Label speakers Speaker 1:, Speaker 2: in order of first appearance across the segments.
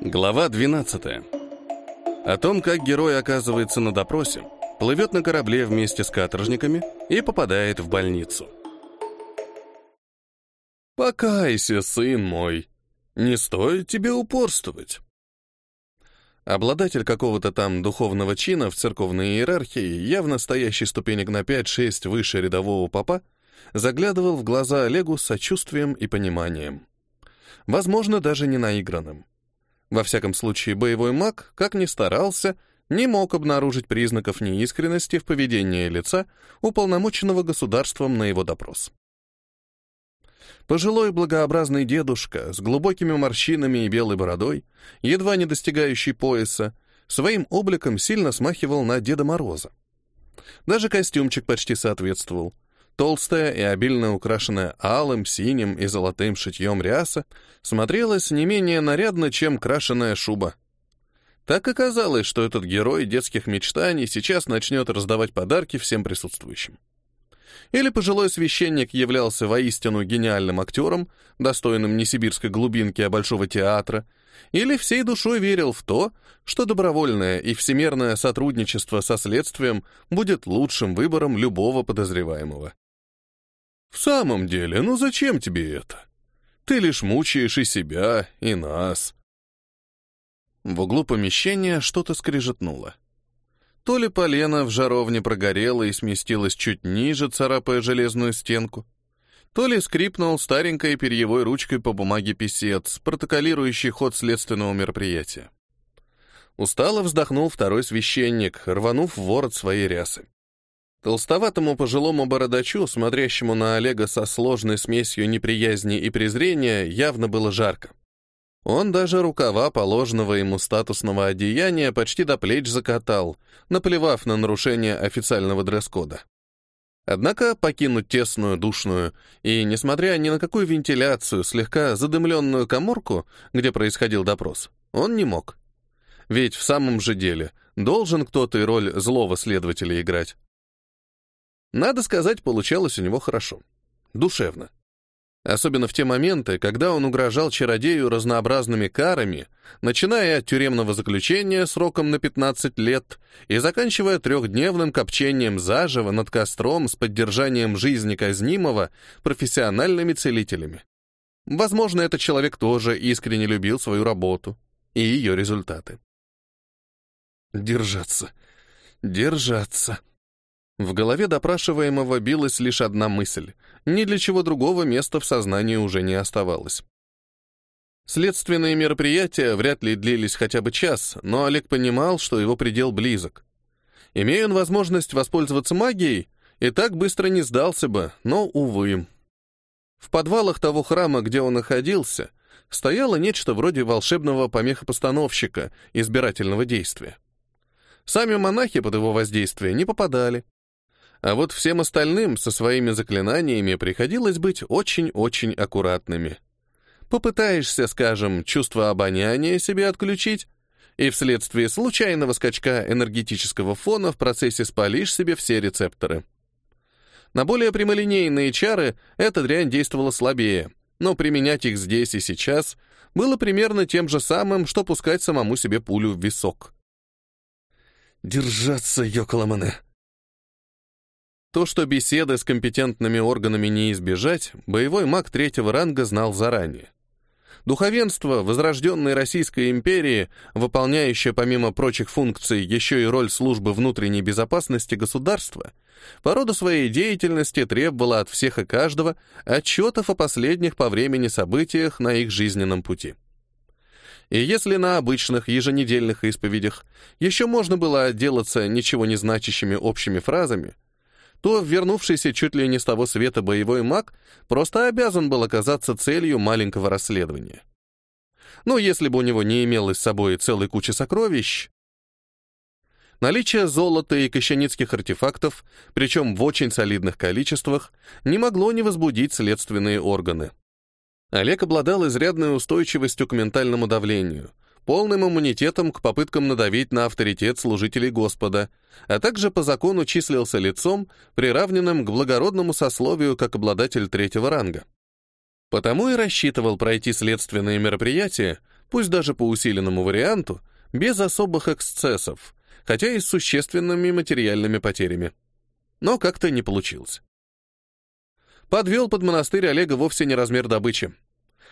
Speaker 1: Глава 12. О том, как герой оказывается на допросе, плывет на корабле вместе с каторжниками и попадает в больницу. «Покайся, сын мой, не стоит тебе упорствовать». Обладатель какого-то там духовного чина в церковной иерархии, явно стоящий ступенек на 5-6 выше рядового папа, заглядывал в глаза Олегу с сочувствием и пониманием. Возможно, даже не наигранным. Во всяком случае, боевой маг, как ни старался, не мог обнаружить признаков неискренности в поведении лица, уполномоченного государством на его допрос. Пожилой благообразный дедушка с глубокими морщинами и белой бородой, едва не достигающий пояса, своим обликом сильно смахивал на Деда Мороза. Даже костюмчик почти соответствовал. Толстая и обильно украшенная алым, синим и золотым шитьем ряса смотрелась не менее нарядно, чем крашеная шуба. Так оказалось, что этот герой детских мечтаний сейчас начнет раздавать подарки всем присутствующим. Или пожилой священник являлся воистину гениальным актером, достойным не сибирской глубинки, а большого театра, или всей душой верил в то, что добровольное и всемирное сотрудничество со следствием будет лучшим выбором любого подозреваемого. В самом деле, ну зачем тебе это? Ты лишь мучаешь и себя, и нас. В углу помещения что-то скрижетнуло. То ли полено в жаровне прогорело и сместилось чуть ниже, царапая железную стенку, то ли скрипнул старенькой перьевой ручкой по бумаге писец, протоколирующий ход следственного мероприятия. Устало вздохнул второй священник, рванув ворот своей рясы. Толстоватому пожилому бородачу, смотрящему на Олега со сложной смесью неприязни и презрения, явно было жарко. Он даже рукава положенного ему статусного одеяния почти до плеч закатал, наплевав на нарушение официального дресс-кода. Однако покинуть тесную, душную и, несмотря ни на какую вентиляцию, слегка задымленную коморку, где происходил допрос, он не мог. Ведь в самом же деле должен кто-то и роль злого следователя играть. Надо сказать, получалось у него хорошо. Душевно. Особенно в те моменты, когда он угрожал чародею разнообразными карами, начиная от тюремного заключения сроком на 15 лет и заканчивая трехдневным копчением заживо над костром с поддержанием жизни казнимого профессиональными целителями. Возможно, этот человек тоже искренне любил свою работу и ее результаты. Держаться. Держаться. В голове допрашиваемого билась лишь одна мысль. Ни для чего другого места в сознании уже не оставалось. Следственные мероприятия вряд ли длились хотя бы час, но Олег понимал, что его предел близок. Имея он возможность воспользоваться магией, и так быстро не сдался бы, но, увы. В подвалах того храма, где он находился, стояло нечто вроде волшебного помехопостановщика избирательного действия. Сами монахи под его воздействие не попадали, а вот всем остальным со своими заклинаниями приходилось быть очень-очень аккуратными. Попытаешься, скажем, чувство обоняния себе отключить, и вследствие случайного скачка энергетического фона в процессе спалишь себе все рецепторы. На более прямолинейные чары эта дрянь действовала слабее, но применять их здесь и сейчас было примерно тем же самым, что пускать самому себе пулю в висок. «Держаться, Йоколамане!» То, что беседы с компетентными органами не избежать, боевой маг третьего ранга знал заранее. Духовенство возрожденной Российской империи, выполняющее помимо прочих функций еще и роль службы внутренней безопасности государства, по роду своей деятельности требовало от всех и каждого отчетов о последних по времени событиях на их жизненном пути. И если на обычных еженедельных исповедях еще можно было отделаться ничего не значащими общими фразами, то вернувшийся чуть ли не с того света боевой маг просто обязан был оказаться целью маленького расследования. Ну, если бы у него не имелось с собой целой кучи сокровищ, Наличие золота и кощаницких артефактов, причем в очень солидных количествах, не могло не возбудить следственные органы. Олег обладал изрядной устойчивостью к ментальному давлению, полным иммунитетом к попыткам надавить на авторитет служителей Господа, а также по закону числился лицом, приравненным к благородному сословию как обладатель третьего ранга. Потому и рассчитывал пройти следственные мероприятия, пусть даже по усиленному варианту, без особых эксцессов, хотя и с существенными материальными потерями. Но как-то не получилось. Подвел под монастырь Олега вовсе не размер добычи.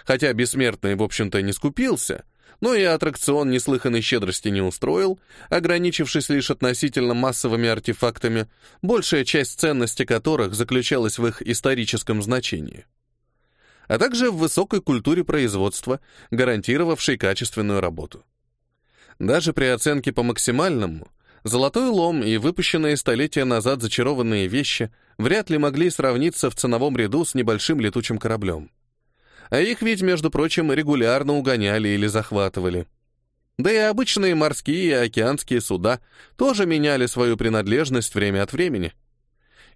Speaker 1: Хотя бессмертный, в общем-то, не скупился, но и аттракцион неслыханной щедрости не устроил, ограничившись лишь относительно массовыми артефактами, большая часть ценности которых заключалась в их историческом значении. А также в высокой культуре производства, гарантировавшей качественную работу. Даже при оценке по максимальному, золотой лом и выпущенные столетия назад зачарованные вещи вряд ли могли сравниться в ценовом ряду с небольшим летучим кораблем. А их ведь, между прочим, регулярно угоняли или захватывали. Да и обычные морские и океанские суда тоже меняли свою принадлежность время от времени.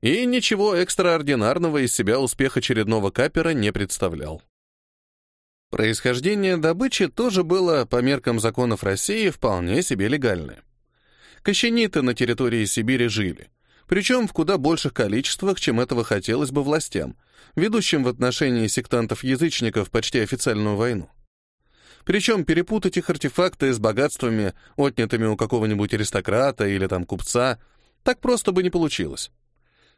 Speaker 1: И ничего экстраординарного из себя успех очередного капера не представлял. Происхождение добычи тоже было, по меркам законов России, вполне себе легальное. Кощениты на территории Сибири жили, причем в куда больших количествах, чем этого хотелось бы властям, ведущим в отношении сектантов-язычников почти официальную войну. Причем перепутать их артефакты с богатствами, отнятыми у какого-нибудь аристократа или там купца, так просто бы не получилось.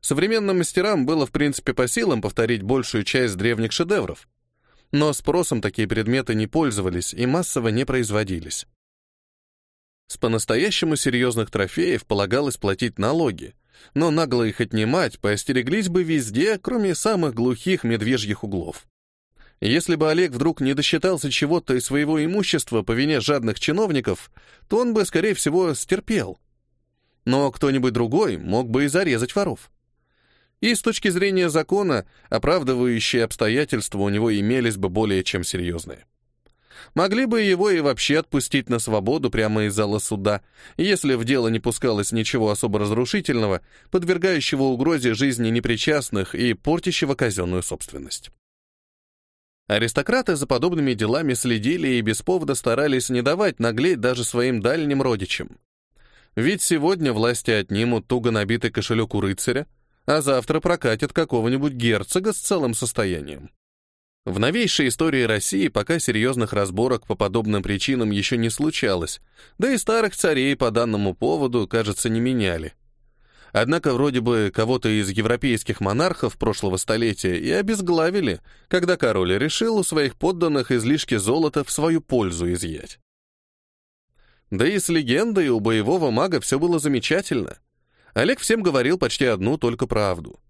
Speaker 1: Современным мастерам было в принципе по силам повторить большую часть древних шедевров, но спросом такие предметы не пользовались и массово не производились. С по-настоящему серьезных трофеев полагалось платить налоги, но нагло их отнимать поостереглись бы везде, кроме самых глухих медвежьих углов. Если бы Олег вдруг не досчитался чего-то из своего имущества по вине жадных чиновников, то он бы, скорее всего, стерпел. Но кто-нибудь другой мог бы и зарезать воров. И с точки зрения закона, оправдывающие обстоятельства у него имелись бы более чем серьезные. Могли бы его и вообще отпустить на свободу прямо из зала суда, если в дело не пускалось ничего особо разрушительного, подвергающего угрозе жизни непричастных и портящего казенную собственность. Аристократы за подобными делами следили и без повода старались не давать наглеть даже своим дальним родичам. Ведь сегодня власти отнимут туго набитый кошелек у рыцаря, а завтра прокатят какого-нибудь герцога с целым состоянием. В новейшей истории России пока серьезных разборок по подобным причинам еще не случалось, да и старых царей по данному поводу, кажется, не меняли. Однако вроде бы кого-то из европейских монархов прошлого столетия и обезглавили, когда король решил у своих подданных излишки золота в свою пользу изъять. Да и с легендой у боевого мага все было замечательно. Олег всем говорил почти одну только правду.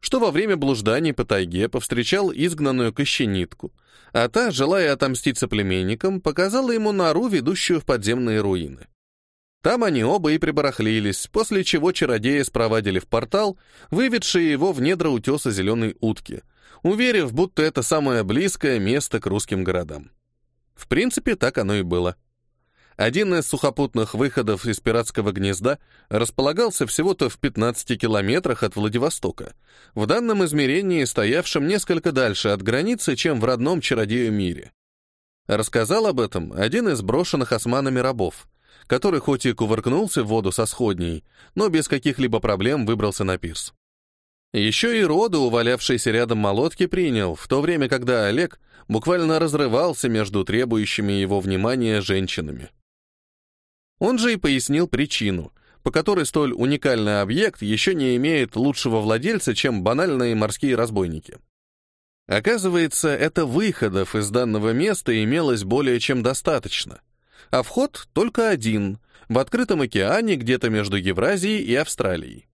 Speaker 1: Что во время блужданий по тайге повстречал изгнанную кощенитку, а та, желая отомстить соплеменникам, показала ему нору, ведущую в подземные руины. Там они оба и прибарахлились, после чего чародеи спровадили в портал, выведшие его в недра утеса зеленой утки, уверив, будто это самое близкое место к русским городам. В принципе, так оно и было. Один из сухопутных выходов из пиратского гнезда располагался всего-то в 15 километрах от Владивостока, в данном измерении стоявшем несколько дальше от границы, чем в родном чародею мире. Рассказал об этом один из брошенных османами рабов, который хоть и кувыркнулся в воду со сходней, но без каких-либо проблем выбрался на пирс. Еще и роды, увалявшиеся рядом молотки, принял, в то время, когда Олег буквально разрывался между требующими его внимания женщинами. Он же и пояснил причину, по которой столь уникальный объект еще не имеет лучшего владельца, чем банальные морские разбойники. Оказывается, это выходов из данного места имелось более чем достаточно, а вход только один, в открытом океане где-то между Евразией и Австралией.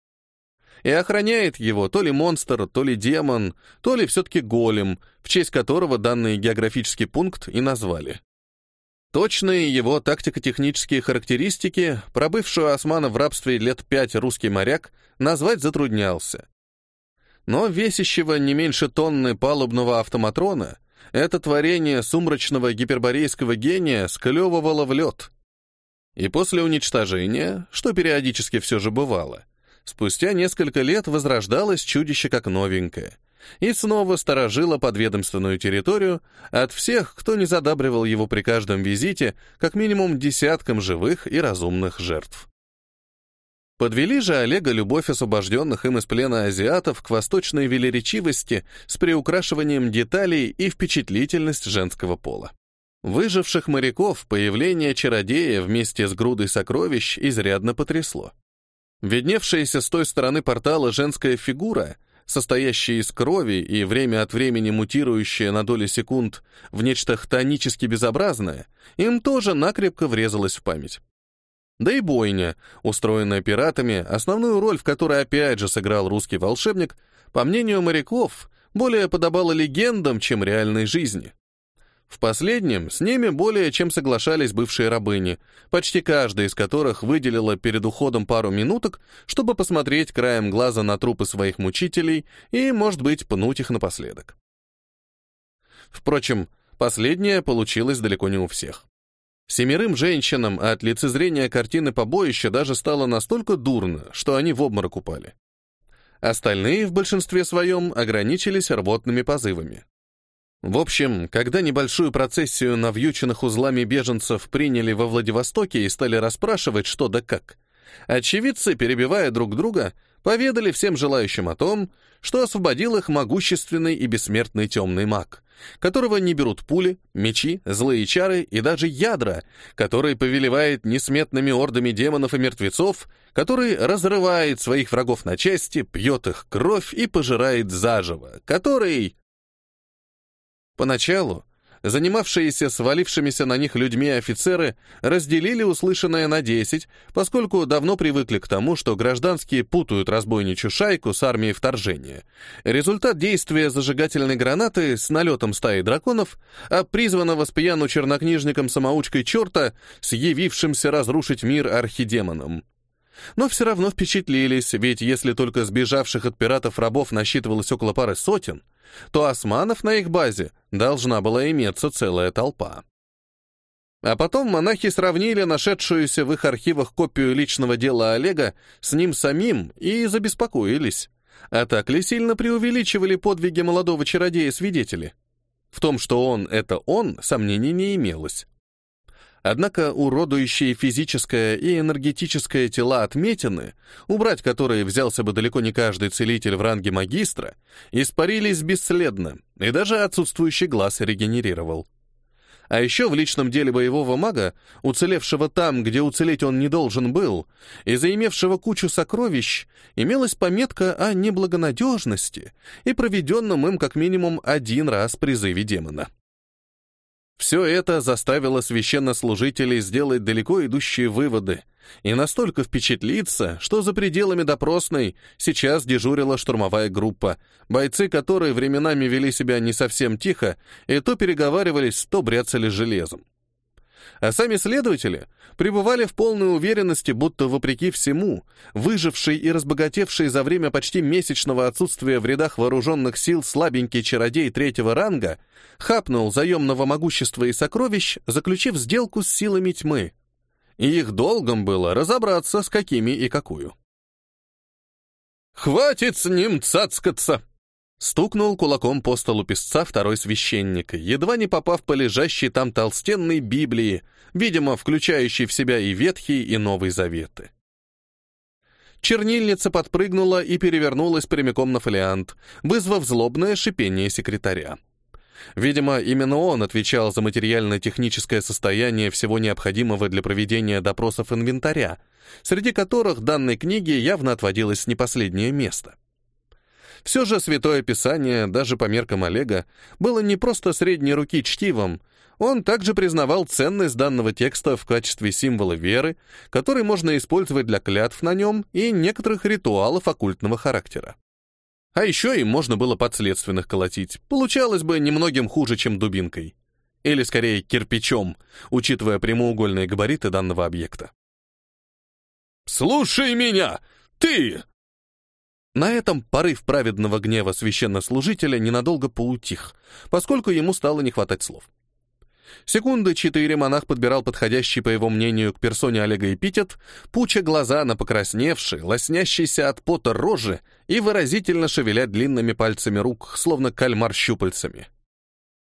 Speaker 1: И охраняет его то ли монстр, то ли демон, то ли все-таки голем, в честь которого данный географический пункт и назвали. Точные его тактико-технические характеристики, пробывшую османа в рабстве лет пять русский моряк, назвать затруднялся. Но весящего не меньше тонны палубного автоматрона это творение сумрачного гиперборейского гения склевывало в лед. И после уничтожения, что периодически все же бывало, спустя несколько лет возрождалось чудище как новенькое — и снова сторожила подведомственную территорию от всех, кто не задабривал его при каждом визите, как минимум десяткам живых и разумных жертв. Подвели же Олега любовь освобожденных им из плена азиатов к восточной велеречивости с приукрашиванием деталей и впечатлительность женского пола. Выживших моряков появление чародея вместе с грудой сокровищ изрядно потрясло. Видневшаяся с той стороны портала женская фигура, состоящая из крови и время от времени мутирующая на доли секунд в нечто хтонически безобразное, им тоже накрепко врезалась в память. Да и бойня, устроенная пиратами, основную роль в которой опять же сыграл русский волшебник, по мнению моряков, более подобала легендам, чем реальной жизни. В последнем с ними более чем соглашались бывшие рабыни, почти каждая из которых выделила перед уходом пару минуток, чтобы посмотреть краем глаза на трупы своих мучителей и, может быть, пнуть их напоследок. Впрочем, последнее получилось далеко не у всех. Семерым женщинам от лицезрения картины побоища даже стало настолько дурно, что они в обморок упали. Остальные в большинстве своем ограничились рвотными позывами. В общем, когда небольшую процессию навьюченных узлами беженцев приняли во Владивостоке и стали расспрашивать, что да как, очевидцы, перебивая друг друга, поведали всем желающим о том, что освободил их могущественный и бессмертный темный маг, которого не берут пули, мечи, злые чары и даже ядра, который повелевает несметными ордами демонов и мертвецов, который разрывает своих врагов на части, пьет их кровь и пожирает заживо, который... Поначалу Занимавшиеся свалившимися на них людьми офицеры разделили услышанное на 10, поскольку давно привыкли к тому, что гражданские путают разбойничью шайку с армией вторжения. Результат действия зажигательной гранаты с налетом стаи драконов, а призванного с пьяну чернокнижником-самоучкой черта с явившимся разрушить мир архидемоном. Но все равно впечатлились, ведь если только сбежавших от пиратов рабов насчитывалось около пары сотен, то османов на их базе должна была иметься целая толпа. А потом монахи сравнили нашедшуюся в их архивах копию личного дела Олега с ним самим и забеспокоились. А так ли сильно преувеличивали подвиги молодого чародея свидетели? В том, что он — это он, сомнений не имелось. Однако уродующие физическое и энергетическое тела отметины, убрать которые взялся бы далеко не каждый целитель в ранге магистра, испарились бесследно, и даже отсутствующий глаз регенерировал. А еще в личном деле боевого мага, уцелевшего там, где уцелеть он не должен был, и заимевшего кучу сокровищ, имелась пометка о неблагонадежности и проведенном им как минимум один раз призыве демона. Все это заставило священнослужителей сделать далеко идущие выводы и настолько впечатлиться, что за пределами допросной сейчас дежурила штурмовая группа, бойцы которой временами вели себя не совсем тихо и то переговаривались, то бряцали железом. А сами следователи пребывали в полной уверенности, будто, вопреки всему, выживший и разбогатевший за время почти месячного отсутствия в рядах вооруженных сил слабенький чародей третьего ранга хапнул заемного могущества и сокровищ, заключив сделку с силами тьмы. И их долгом было разобраться, с какими и какую. «Хватит с ним цацкаться!» Стукнул кулаком по столу песца второй священник, едва не попав по лежащей там толстенной Библии, видимо, включающей в себя и Ветхий, и Новый Заветы. Чернильница подпрыгнула и перевернулась прямиком на фолиант, вызвав злобное шипение секретаря. Видимо, именно он отвечал за материально-техническое состояние всего необходимого для проведения допросов инвентаря, среди которых данной книге явно отводилось не последнее место. Все же Святое Писание, даже по меркам Олега, было не просто средней руки чтивом, он также признавал ценность данного текста в качестве символа веры, который можно использовать для клятв на нем и некоторых ритуалов оккультного характера. А еще им можно было подследственных колотить. Получалось бы немногим хуже, чем дубинкой. Или, скорее, кирпичом, учитывая прямоугольные габариты данного объекта. «Слушай меня! Ты!» На этом порыв праведного гнева священнослужителя ненадолго поутих, поскольку ему стало не хватать слов. Секунды четыре монах подбирал подходящий, по его мнению, к персоне Олега эпитет, пуча глаза на покрасневшие, лоснящиеся от пота рожи и выразительно шевеля длинными пальцами рук, словно кальмар щупальцами.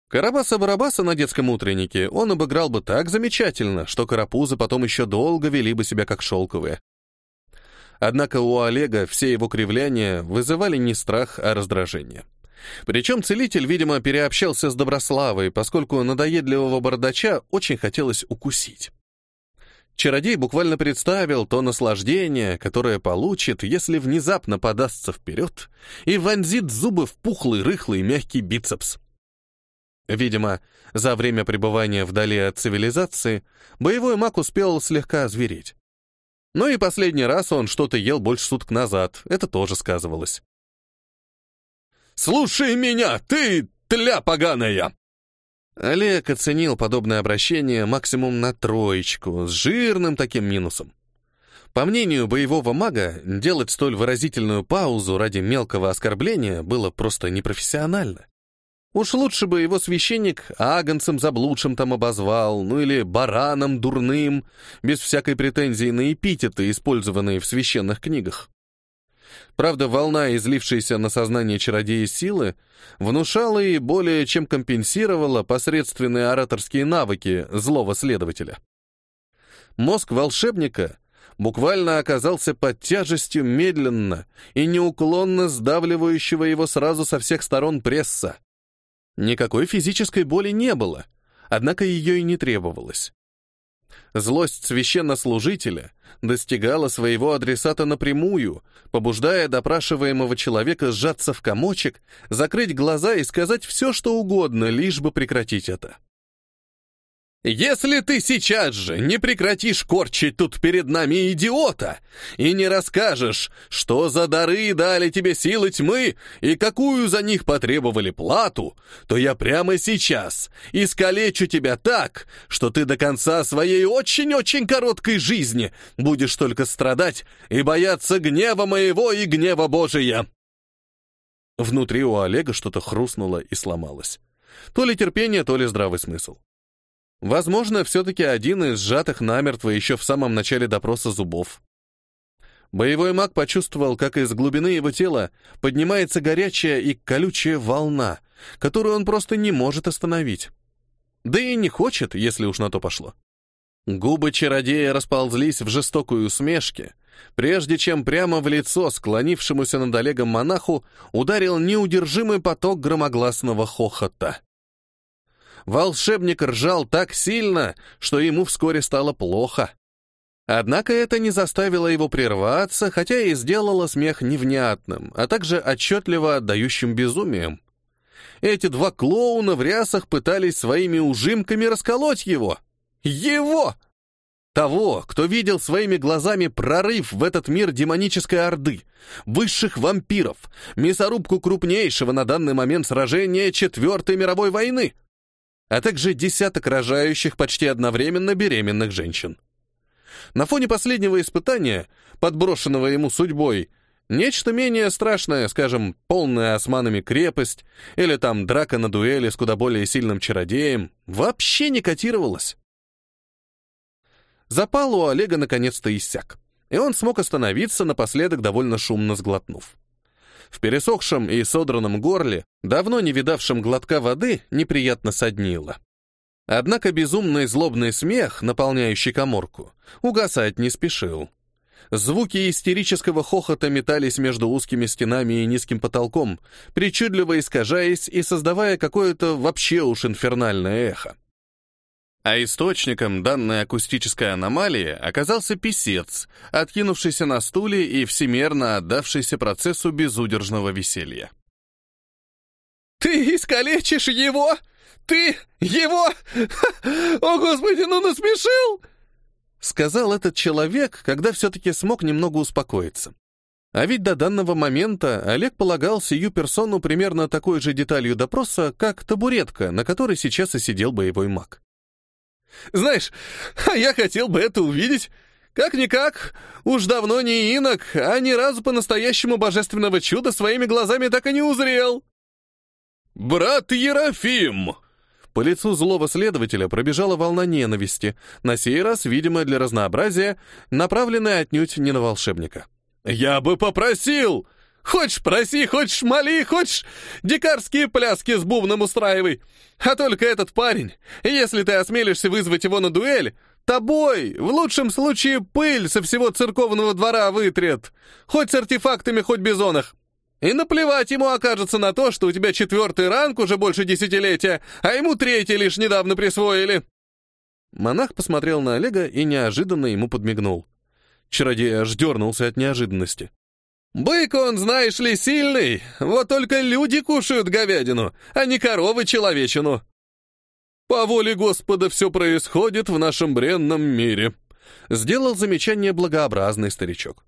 Speaker 1: Карабаса-барабаса на детском утреннике он обыграл бы так замечательно, что карапузы потом еще долго вели бы себя как шелковые. Однако у Олега все его кривляния вызывали не страх, а раздражение. Причем целитель, видимо, переобщался с Доброславой, поскольку надоедливого бардача очень хотелось укусить. Чародей буквально представил то наслаждение, которое получит, если внезапно подастся вперед и вонзит зубы в пухлый, рыхлый, мягкий бицепс. Видимо, за время пребывания вдали от цивилизации боевой маг успел слегка озвереть. Ну и последний раз он что-то ел больше суток назад, это тоже сказывалось.
Speaker 2: «Слушай меня, ты тля поганая!»
Speaker 1: Олег оценил подобное обращение максимум на троечку, с жирным таким минусом. По мнению боевого мага, делать столь выразительную паузу ради мелкого оскорбления было просто непрофессионально. Уж лучше бы его священник агонцем заблудшим там обозвал, ну или бараном дурным, без всякой претензии на эпитеты, использованные в священных книгах. Правда, волна, излившаяся на сознание чародея силы, внушала и более чем компенсировала посредственные ораторские навыки злого следователя. Мозг волшебника буквально оказался под тяжестью медленно и неуклонно сдавливающего его сразу со всех сторон пресса. Никакой физической боли не было, однако ее и не требовалось. Злость священнослужителя достигала своего адресата напрямую, побуждая допрашиваемого человека сжаться в комочек, закрыть глаза и сказать все, что угодно, лишь бы прекратить это.
Speaker 2: Если ты сейчас же не прекратишь корчить тут перед нами идиота и не расскажешь, что за дары дали тебе силы тьмы и какую за них потребовали плату, то я прямо сейчас искалечу тебя так, что ты до конца своей очень-очень короткой жизни будешь только страдать и бояться гнева моего и гнева Божия.
Speaker 1: Внутри у Олега что-то хрустнуло и сломалось. То ли терпение, то ли здравый смысл. Возможно, все-таки один из сжатых намертво еще в самом начале допроса зубов. Боевой маг почувствовал, как из глубины его тела поднимается горячая и колючая волна, которую он просто не может остановить. Да и не хочет, если уж на то пошло. Губы чародея расползлись в жестокой усмешке, прежде чем прямо в лицо склонившемуся над Олегом монаху ударил неудержимый поток громогласного хохота. Волшебник ржал так сильно, что ему вскоре стало плохо. Однако это не заставило его прерваться, хотя и сделало смех невнятным, а также отчетливо отдающим безумием. Эти два клоуна в рясах пытались своими ужимками расколоть его. Его! Того, кто видел своими глазами прорыв в этот мир демонической орды, высших вампиров, мясорубку крупнейшего на данный момент сражения Четвертой мировой войны а также десяток рожающих почти одновременно беременных женщин. На фоне последнего испытания, подброшенного ему судьбой, нечто менее страшное, скажем, полная османами крепость или там драка на дуэли с куда более сильным чародеем, вообще не котировалось. Запал у Олега наконец-то иссяк, и он смог остановиться, напоследок довольно шумно сглотнув. В пересохшем и содранном горле, давно не видавшем глотка воды, неприятно соднило. Однако безумный злобный смех, наполняющий коморку, угасать не спешил. Звуки истерического хохота метались между узкими стенами и низким потолком, причудливо искажаясь и создавая какое-то вообще уж инфернальное эхо. А источником данной акустической аномалии оказался писец, откинувшийся на стуле и всемерно отдавшийся процессу безудержного веселья.
Speaker 2: «Ты искалечишь его? Ты его? О, Господи, ну насмешил!»
Speaker 1: Сказал этот человек, когда все-таки смог немного успокоиться. А ведь до данного момента Олег полагал сию персону примерно такой же деталью допроса, как табуретка, на которой сейчас и сидел боевой маг.
Speaker 2: Знаешь, а я хотел бы это увидеть. Как-никак, уж давно не инок, а ни разу по-настоящему божественного чуда своими глазами так и не узрел. «Брат Ерофим!»
Speaker 1: По лицу злого следователя пробежала волна ненависти, на сей раз, видимо, для разнообразия, направленная отнюдь не на волшебника.
Speaker 2: «Я бы попросил! Хочешь проси, хочешь моли, хочешь дикарские пляски с бубном устраивай. А только этот парень, если ты осмелишься вызвать его на дуэль, тобой в лучшем случае пыль со всего церковного двора вытрет. Хоть с артефактами, хоть бизонах. И наплевать ему окажется на то, что у тебя четвертый ранг уже больше десятилетия, а ему третий лишь недавно присвоили.
Speaker 1: Монах посмотрел на Олега и неожиданно ему подмигнул. Чародей аж дернулся от неожиданности.
Speaker 2: «Бык он, знаешь ли, сильный, вот только люди кушают говядину, а не коровы человечину». «По воле Господа все происходит в нашем бренном мире», — сделал замечание благообразный старичок.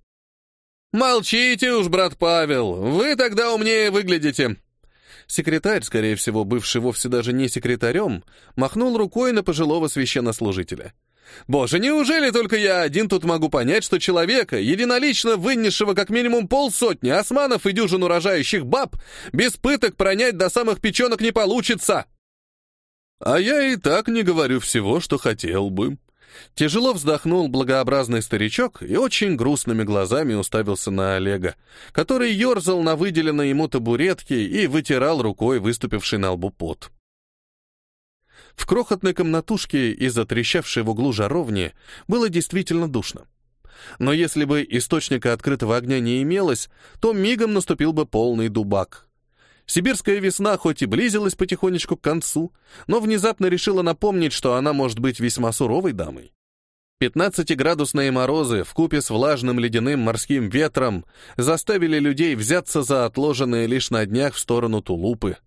Speaker 1: «Молчите уж, брат Павел, вы тогда умнее выглядите». Секретарь, скорее всего, бывший вовсе даже не секретарем, махнул рукой на пожилого священнослужителя. «Боже, неужели только я один тут могу понять, что человека, единолично вынесшего как минимум полсотни османов и дюжину рожающих баб, без пыток пронять до самых печенок не получится?» «А я и так не говорю всего, что хотел бы», Тяжело вздохнул благообразный старичок и очень грустными глазами уставился на Олега, который ерзал на выделенной ему табуретке и вытирал рукой выступивший на лбу пот. В крохотной комнатушке из-за трещавшей в углу жаровни было действительно душно. Но если бы источника открытого огня не имелось, то мигом наступил бы полный дубак. Сибирская весна хоть и близилась потихонечку к концу, но внезапно решила напомнить, что она может быть весьма суровой дамой. 15-градусные морозы в купе с влажным ледяным морским ветром заставили людей взяться за отложенные лишь на днях в сторону Тулупы.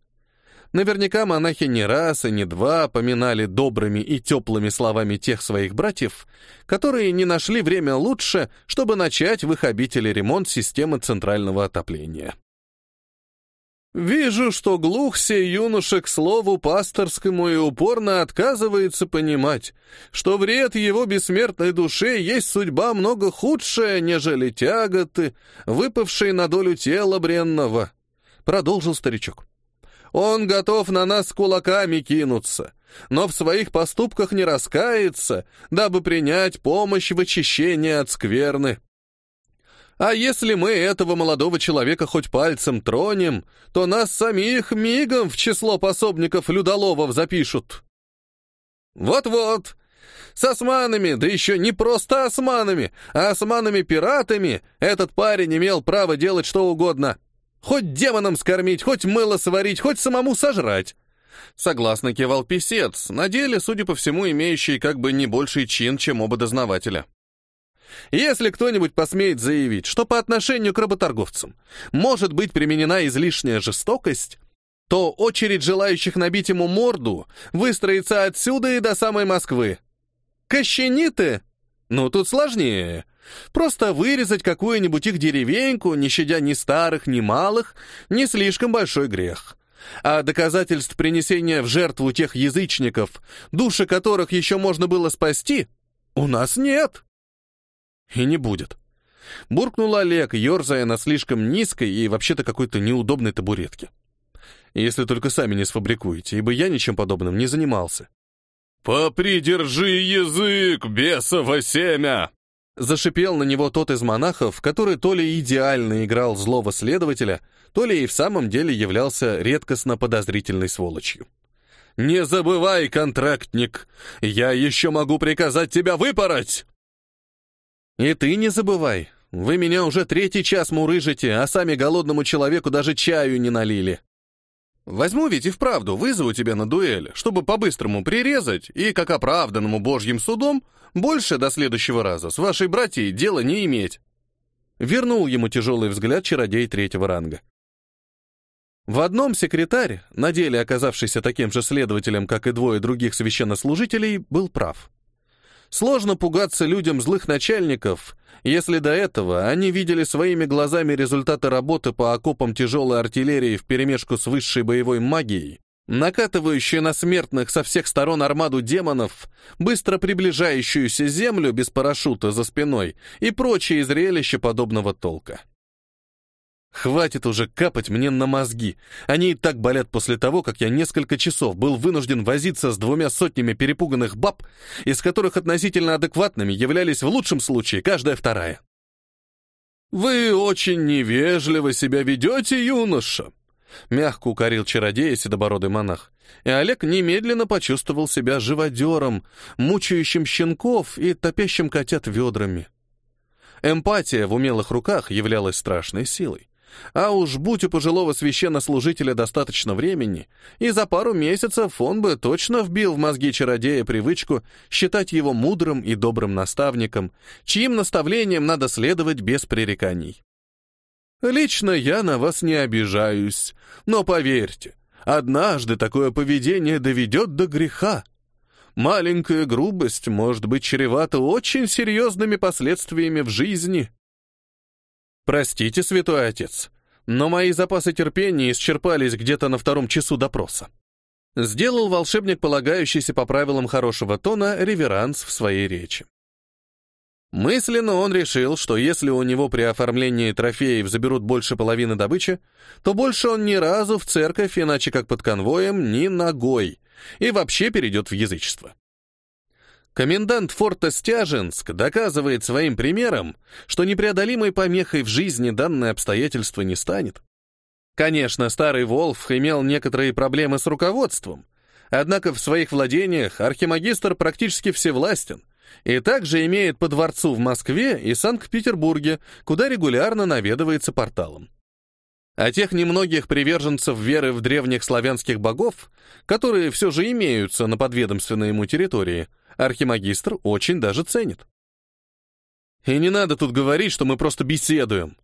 Speaker 1: Наверняка монахи не раз и не два поминали добрыми и теплыми словами тех своих братьев, которые не нашли время лучше, чтобы начать в их обители ремонт системы центрального отопления. Вижу, что глух сей юноша к слову пасторскому и упорно отказывается понимать, что вред его бессмертной душе есть судьба много худшая, нежели тяготы, выпавшие на долю тела бренного. Продолжил старичок. Он готов на нас кулаками кинуться, но в своих поступках не раскается, дабы принять помощь в очищении от скверны. А если мы этого молодого человека хоть пальцем тронем, то нас самих мигом в число пособников людоловов запишут. Вот-вот. С османами, да еще не просто османами, а османами-пиратами этот парень имел право делать что угодно. Хоть демонам скормить, хоть мыло сварить, хоть самому сожрать. Согласно кивал писец, на деле, судя по всему, имеющий как бы не больший чин, чем оба дознавателя. Если кто-нибудь посмеет заявить, что по отношению к работорговцам может быть применена излишняя жестокость, то очередь желающих набить ему морду выстроится отсюда и до самой Москвы. Кощениты? Ну, тут сложнее. Просто вырезать какую-нибудь их деревеньку, не щадя ни старых, ни малых, не слишком большой грех. А доказательств принесения в жертву тех язычников, души которых еще можно было спасти, у нас нет. И не будет. Буркнул Олег, ерзая на слишком низкой и вообще-то какой-то неудобной табуретке. Если только сами не сфабрикуете, ибо я ничем подобным не занимался.
Speaker 2: «Попридержи язык, бесово семя!»
Speaker 1: Зашипел на него тот из монахов, который то ли идеально играл злого следователя, то ли и в самом деле являлся редкостно подозрительной сволочью.
Speaker 2: «Не забывай, контрактник, я еще могу приказать тебя выпороть!»
Speaker 1: «И ты не забывай, вы меня уже третий час мурыжите, а сами голодному человеку даже чаю не налили. Возьму ведь и вправду вызову тебя на дуэль, чтобы по-быстрому прирезать и, как оправданному божьим судом, больше до следующего раза с вашей братьей дела не иметь». Вернул ему тяжелый взгляд чародей третьего ранга. В одном секретарь, на деле оказавшийся таким же следователем, как и двое других священнослужителей, был прав. Сложно пугаться людям злых начальников, если до этого они видели своими глазами результаты работы по окопам тяжелой артиллерии вперемешку с высшей боевой магией, накатывающие на смертных со всех сторон армаду демонов, быстро приближающуюся землю без парашюта за спиной и прочие зрелища подобного толка. Хватит уже капать мне на мозги. Они и так болят после того, как я несколько часов был вынужден возиться с двумя сотнями перепуганных баб, из которых относительно адекватными являлись в лучшем случае каждая вторая.
Speaker 2: «Вы очень невежливо себя ведете, юноша!» Мягко укорил чародея седобородый монах, и Олег немедленно почувствовал себя живодером, мучающим щенков и топящим котят ведрами. Эмпатия в умелых руках являлась страшной силой. А уж будь у пожилого священнослужителя достаточно времени, и за пару месяцев он бы точно вбил в мозги чародея привычку считать его мудрым и добрым наставником, чьим наставлением надо следовать без пререканий. Лично я на вас не обижаюсь, но поверьте, однажды такое поведение доведет до греха. Маленькая грубость может быть чревата очень серьезными последствиями в жизни. Простите, святой отец, но мои запасы терпения исчерпались где-то на втором часу допроса. Сделал волшебник, полагающийся по правилам хорошего тона, реверанс в своей речи. Мысленно он решил, что если у него при оформлении трофеев заберут больше половины добычи, то больше он ни разу в церковь, иначе как под конвоем, ни ногой, и вообще перейдет в язычество. Комендант форта Стяженск доказывает своим примером, что непреодолимой помехой в жизни данное обстоятельство не станет. Конечно, старый Волф имел некоторые проблемы с руководством, однако в своих владениях архимагистр практически всевластен и также имеет по дворцу в Москве и Санкт-Петербурге, куда регулярно наведывается порталом. А тех немногих приверженцев веры в древних славянских богов, которые все же имеются на подведомственной ему территории – архимагистр очень даже ценит. И не надо тут говорить, что мы просто беседуем.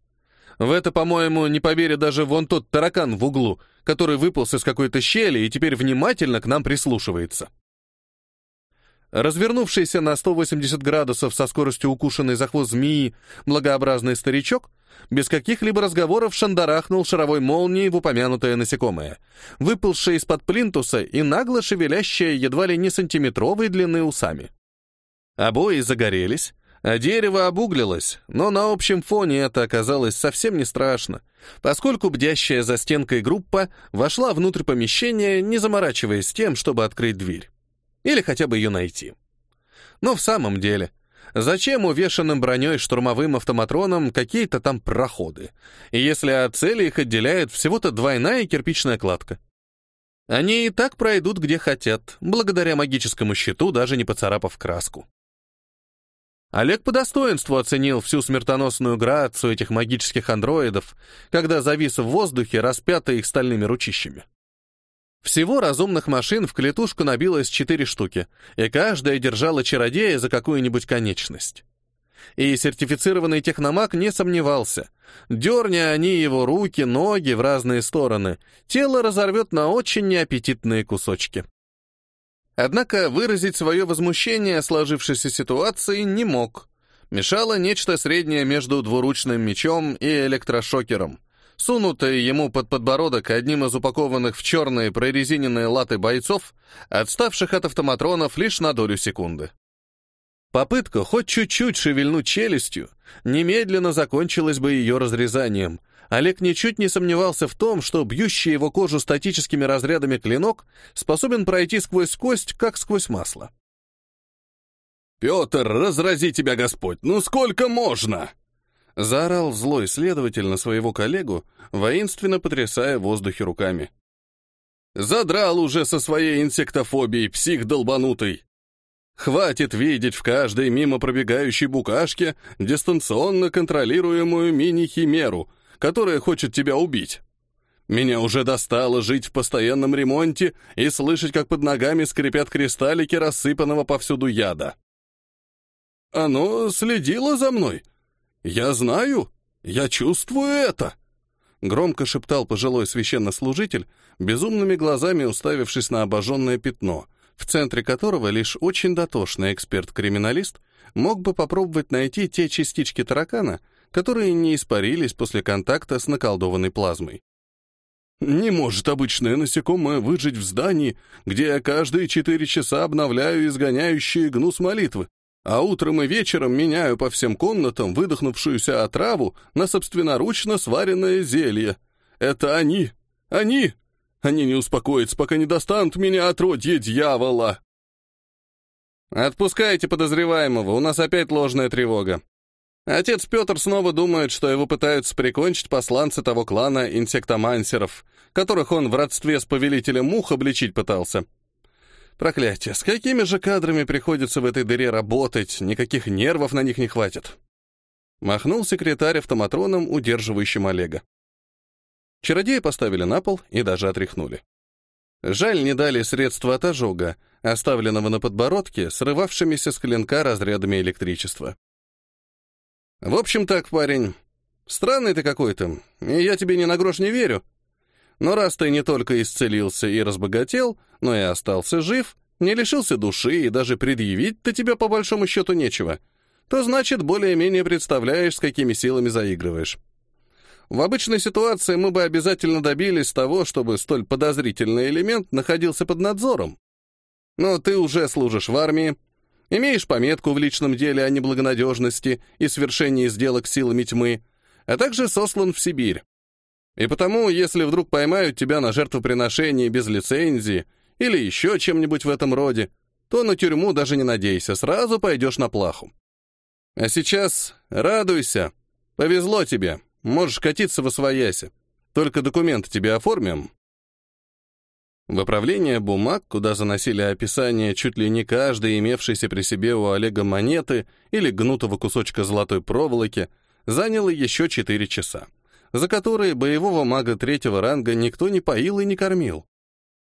Speaker 2: В это, по-моему, не поверит даже вон тот таракан в углу, который выполз из какой-то щели и теперь внимательно к нам прислушивается. Развернувшийся на 180 градусов со скоростью укушенной за хвост змеи благообразный старичок без каких-либо разговоров шандарахнул шаровой молнией в упомянутое насекомое, выползшее из-под плинтуса и нагло шевелящее едва ли не сантиметровой длины усами. Обои загорелись, а дерево обуглилось, но на общем фоне это оказалось совсем не страшно, поскольку бдящая за стенкой группа вошла внутрь помещения, не заморачиваясь тем, чтобы открыть дверь. Или хотя бы ее найти. Но в самом деле, зачем увешанным броней штурмовым автоматроном какие-то там проходы, если от цели их отделяет всего-то двойная кирпичная кладка? Они и так пройдут где хотят, благодаря магическому щиту, даже не поцарапав краску. Олег по достоинству оценил всю смертоносную грацию этих магических андроидов, когда завис в воздухе, распятый их стальными ручищами. Всего разумных машин в клетушку набилось четыре штуки, и каждая держала чародея за какую-нибудь конечность. И сертифицированный техномаг не сомневался. Дерни они его руки, ноги в разные стороны, тело разорвет на очень неаппетитные кусочки. Однако выразить свое возмущение сложившейся ситуацией не мог. Мешало нечто среднее между двуручным мечом и электрошокером — сунутая ему под подбородок одним из упакованных в черные прорезиненные латы бойцов, отставших от автоматронов лишь на долю секунды. Попытка хоть чуть-чуть шевельнуть челюстью немедленно закончилась бы ее разрезанием. Олег ничуть не сомневался в том, что бьющий его кожу статическими разрядами клинок способен пройти сквозь кость, как сквозь масло.
Speaker 1: «Петр, разрази тебя Господь! Ну сколько можно?» Заорал злой следователь на своего коллегу, воинственно потрясая в воздухе руками. «Задрал уже со своей инсектофобией, псих долбанутый! Хватит видеть в каждой мимо пробегающей букашке дистанционно контролируемую мини-химеру, которая хочет тебя убить. Меня уже достало жить в постоянном ремонте и слышать, как под ногами скрипят кристаллики рассыпанного повсюду яда. Оно следило за мной, «Я знаю! Я чувствую это!» Громко шептал пожилой священнослужитель, безумными глазами уставившись на обожженное пятно, в центре которого лишь очень дотошный эксперт-криминалист мог бы попробовать найти те частички таракана, которые не испарились после контакта с наколдованной плазмой. Не может обычное насекомое выжить в здании, где я каждые четыре часа обновляю изгоняющие гнус молитвы а утром и вечером меняю по всем комнатам выдохнувшуюся отраву на собственноручно сваренное зелье. Это они! Они! Они не успокоятся, пока не достанут меня отродье дьявола!»
Speaker 2: «Отпускайте подозреваемого, у нас опять ложная тревога».
Speaker 1: Отец Петр снова думает, что его пытаются прикончить посланцы того клана инсектомансеров, которых он в родстве с повелителем мух обличить пытался. Проклятие, с какими же кадрами приходится в этой дыре работать, никаких нервов на них не хватит. Махнул секретарь автоматроном, удерживающим Олега. Чародея поставили на пол и даже отряхнули. Жаль, не дали средства от ожога, оставленного на подбородке, срывавшимися с клинка разрядами электричества. В общем так, парень, странный ты какой-то, и я тебе ни на грош не верю. Но раз ты не только исцелился и разбогател, но и остался жив, не лишился души и даже предъявить-то тебе по большому счету нечего, то значит, более-менее представляешь, с какими силами заигрываешь. В обычной ситуации мы бы обязательно добились того, чтобы столь подозрительный элемент находился под надзором. Но ты уже служишь в армии, имеешь пометку в личном деле о неблагонадежности и свершении сделок силами тьмы, а также сослан в Сибирь. И потому, если вдруг поймают тебя на жертвоприношении без лицензии или еще чем-нибудь в этом роде, то на тюрьму даже не надейся, сразу пойдешь на плаху. А сейчас радуйся. Повезло тебе, можешь катиться в освояси. Только документы тебе оформим, в управление бумаг, куда заносили описание чуть ли не каждой имевшейся при себе у Олега монеты или гнутого кусочка золотой проволоки, заняло еще четыре часа, за которые боевого мага третьего ранга никто не поил и не кормил.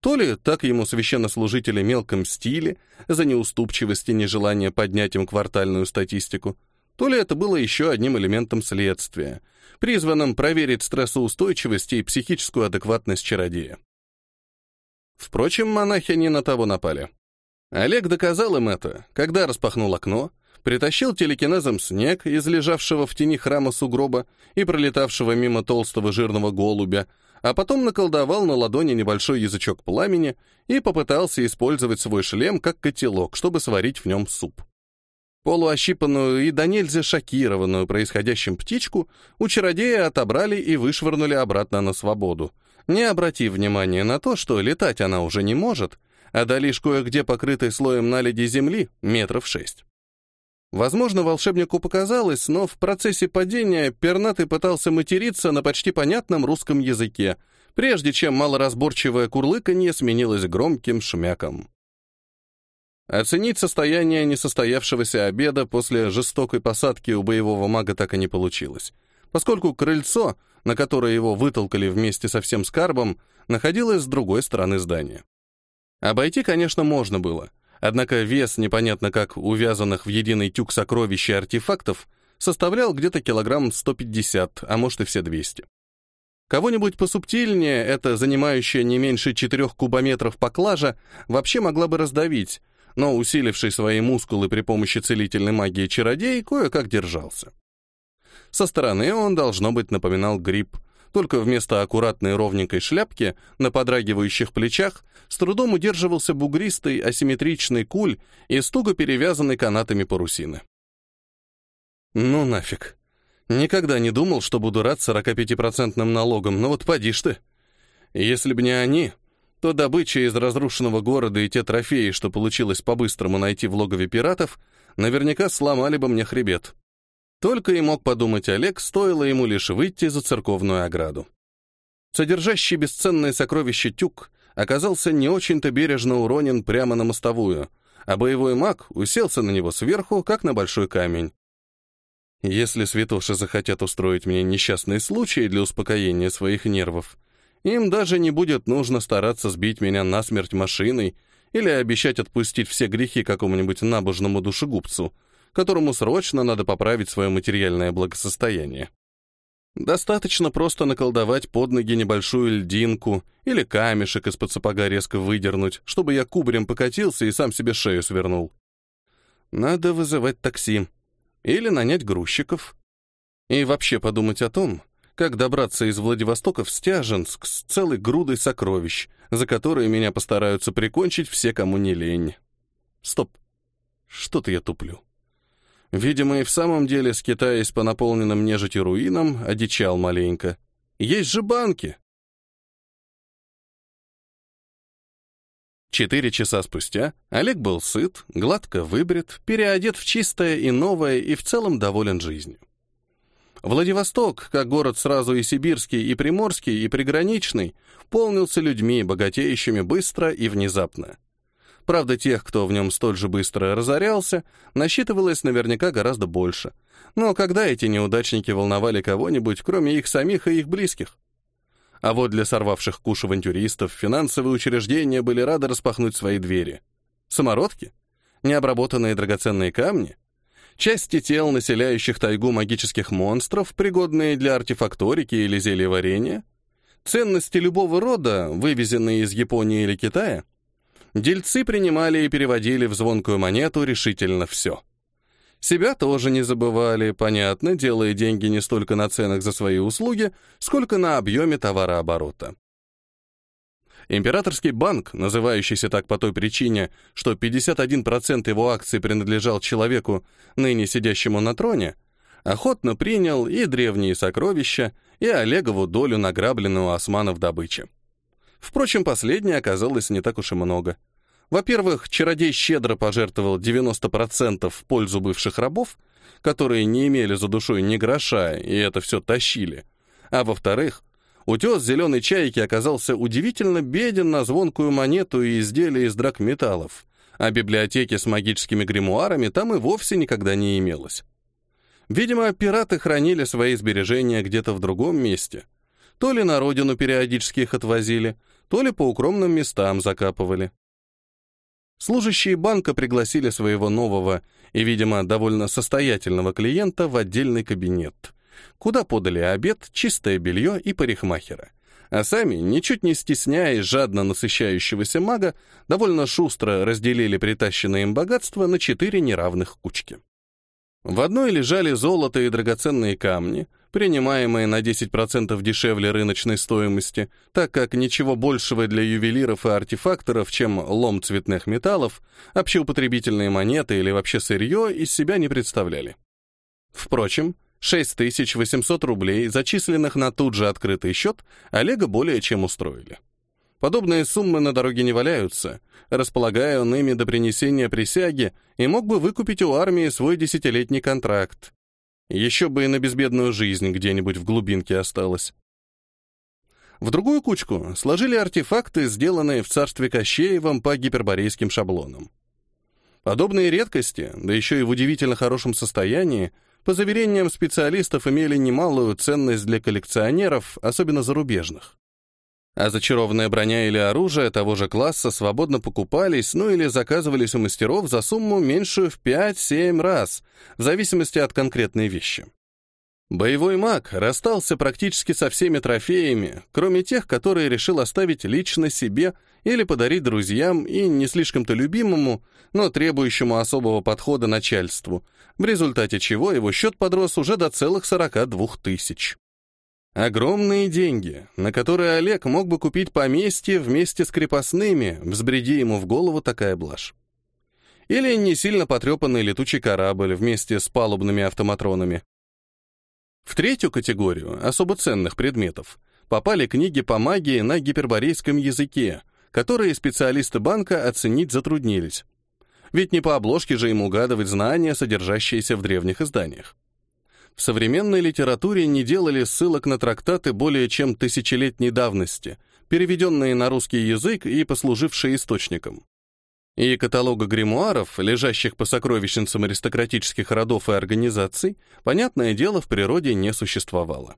Speaker 1: То ли так ему священнослужители мелко мстили за неуступчивость и нежелание поднять им квартальную статистику, то ли это было еще одним элементом следствия, призванным проверить стрессоустойчивость и психическую адекватность чародея. Впрочем, монахи не на того напали. Олег доказал им это, когда распахнул окно, притащил телекинезом снег из лежавшего в тени храма сугроба и пролетавшего мимо толстого жирного голубя, а потом наколдовал на ладони небольшой язычок пламени и попытался использовать свой шлем как котелок, чтобы сварить в нем суп. Полуощипанную и до нельзя шокированную происходящим птичку у чародея отобрали и вышвырнули обратно на свободу, не обратив внимания на то, что летать она уже не может, а до лишь кое-где покрытой слоем наледи земли метров шесть. Возможно, волшебнику показалось, но в процессе падения пернатый пытался материться на почти понятном русском языке, прежде чем малоразборчивое курлыканье сменилось громким шмяком. Оценить состояние несостоявшегося обеда после жестокой посадки у боевого мага так и не получилось, поскольку крыльцо — на которое его вытолкали вместе со всем скарбом, находилась с другой стороны здания. Обойти, конечно, можно было, однако вес, непонятно как увязанных в единый тюк сокровищ и артефактов, составлял где-то килограмм 150, а может и все 200. Кого-нибудь посубтильнее, это занимающая не меньше 4 кубометров поклажа, вообще могла бы раздавить, но усиливший свои мускулы при помощи целительной магии чародей кое-как держался. Со стороны он, должно быть, напоминал гриб, только вместо аккуратной ровненькой шляпки на подрагивающих плечах с трудом удерживался бугристый асимметричный куль и стуго перевязанный канатами парусины. Ну нафиг. Никогда не думал, что буду рад 45% налогом, но вот поди ж ты. Если бы не они, то добыча из разрушенного города и те трофеи, что получилось по-быстрому найти в логове пиратов, наверняка сломали бы мне хребет. Только и мог подумать Олег, стоило ему лишь выйти за церковную ограду. Содержащий бесценное сокровище тюк оказался не очень-то бережно уронен прямо на мостовую, а боевой маг уселся на него сверху, как на большой камень. Если святоши захотят устроить мне несчастный случай для успокоения своих нервов, им даже не будет нужно стараться сбить меня насмерть машиной или обещать отпустить все грехи какому-нибудь набожному душегубцу, которому срочно надо поправить свое материальное благосостояние. Достаточно просто наколдовать под ноги небольшую льдинку или камешек из-под сапога резко выдернуть, чтобы я кубарем покатился и сам себе шею свернул. Надо вызывать такси или нанять грузчиков. И вообще подумать о том, как добраться из Владивостока в Стяженск с целой грудой сокровищ, за которые меня постараются прикончить все, кому не лень. Стоп. Что-то я туплю. Видимо, и в самом деле, скитаясь по наполненным нежити руинам, одичал маленько. Есть же банки. Четыре часа спустя Олег был сыт, гладко выбрит, переодет в чистое и новое и в целом доволен жизнью. Владивосток, как город сразу и сибирский, и приморский, и приграничный, полнился людьми, богатеющими быстро и внезапно. Правда, тех, кто в нем столь же быстро разорялся, насчитывалось наверняка гораздо больше. Но когда эти неудачники волновали кого-нибудь, кроме их самих и их близких? А вот для сорвавших куш авантюристов финансовые учреждения были рады распахнуть свои двери. Самородки? Необработанные драгоценные камни? Части тел, населяющих тайгу магических монстров, пригодные для артефакторики или зельеварения? Ценности любого рода, вывезенные из Японии или Китая? Дельцы принимали и переводили в звонкую монету решительно все. Себя тоже не забывали, понятно, делая деньги не столько на ценах за свои услуги, сколько на объеме товарооборота. Императорский банк, называющийся так по той причине, что 51% его акций принадлежал человеку, ныне сидящему на троне, охотно принял и древние сокровища, и Олегову долю награбленную османов добычи. Впрочем, последнее оказалось не так уж и много — во-первых, чародей щедро пожертвовал 90% в пользу бывших рабов, которые не имели за душой ни гроша, и это все тащили. А во-вторых, утес зеленой чайки оказался удивительно беден на звонкую монету и изделия из драгметаллов, а библиотеки с магическими гримуарами там и вовсе никогда не имелось. Видимо, пираты хранили свои сбережения где-то в другом месте. То ли на родину периодически их отвозили, то ли по укромным местам закапывали. Служащие банка пригласили своего нового и, видимо, довольно состоятельного клиента в отдельный кабинет, куда подали обед, чистое белье и парикмахера. А сами, ничуть не стесняясь жадно насыщающегося мага, довольно шустро разделили притащенное им богатство на четыре неравных кучки. В одной лежали золото и драгоценные камни — принимаемые на 10% дешевле рыночной стоимости, так как ничего большего для ювелиров и артефакторов, чем лом цветных металлов, общеупотребительные монеты или вообще сырье из себя не представляли. Впрочем, 6800 рублей, зачисленных на тут же открытый счет, Олега более чем устроили. Подобные суммы на дороге не валяются. Располагая он ими до принесения присяги, и мог бы выкупить у армии свой десятилетний контракт. Еще бы и на безбедную жизнь где-нибудь в глубинке осталось. В другую кучку сложили артефакты, сделанные в царстве Кощеевом по гиперборейским шаблонам. Подобные редкости, да еще и в удивительно хорошем состоянии, по заверениям специалистов, имели немалую ценность для коллекционеров, особенно зарубежных. А зачарованная броня или оружие того же класса свободно покупались, ну или заказывались у мастеров за сумму меньшую в 5-7 раз, в зависимости от конкретной вещи. Боевой маг расстался практически со всеми трофеями, кроме тех, которые решил оставить лично себе или подарить друзьям и не слишком-то любимому, но требующему особого подхода начальству, в результате чего его счет подрос уже до целых 42 тысяч. Огромные деньги, на которые Олег мог бы купить поместье вместе с крепостными, взбреди ему в голову такая блажь. Или не сильно потрепанный летучий корабль вместе с палубными автоматронами. В третью категорию особо ценных предметов попали книги по магии на гиперборейском языке, которые специалисты банка оценить затруднились. Ведь не по обложке же им угадывать знания, содержащиеся в древних изданиях в современной литературе не делали ссылок на трактаты более чем тысячелетней давности, переведенные на русский язык и послужившие источником. И каталога гримуаров, лежащих по сокровищницам аристократических родов и организаций, понятное дело, в природе не существовало.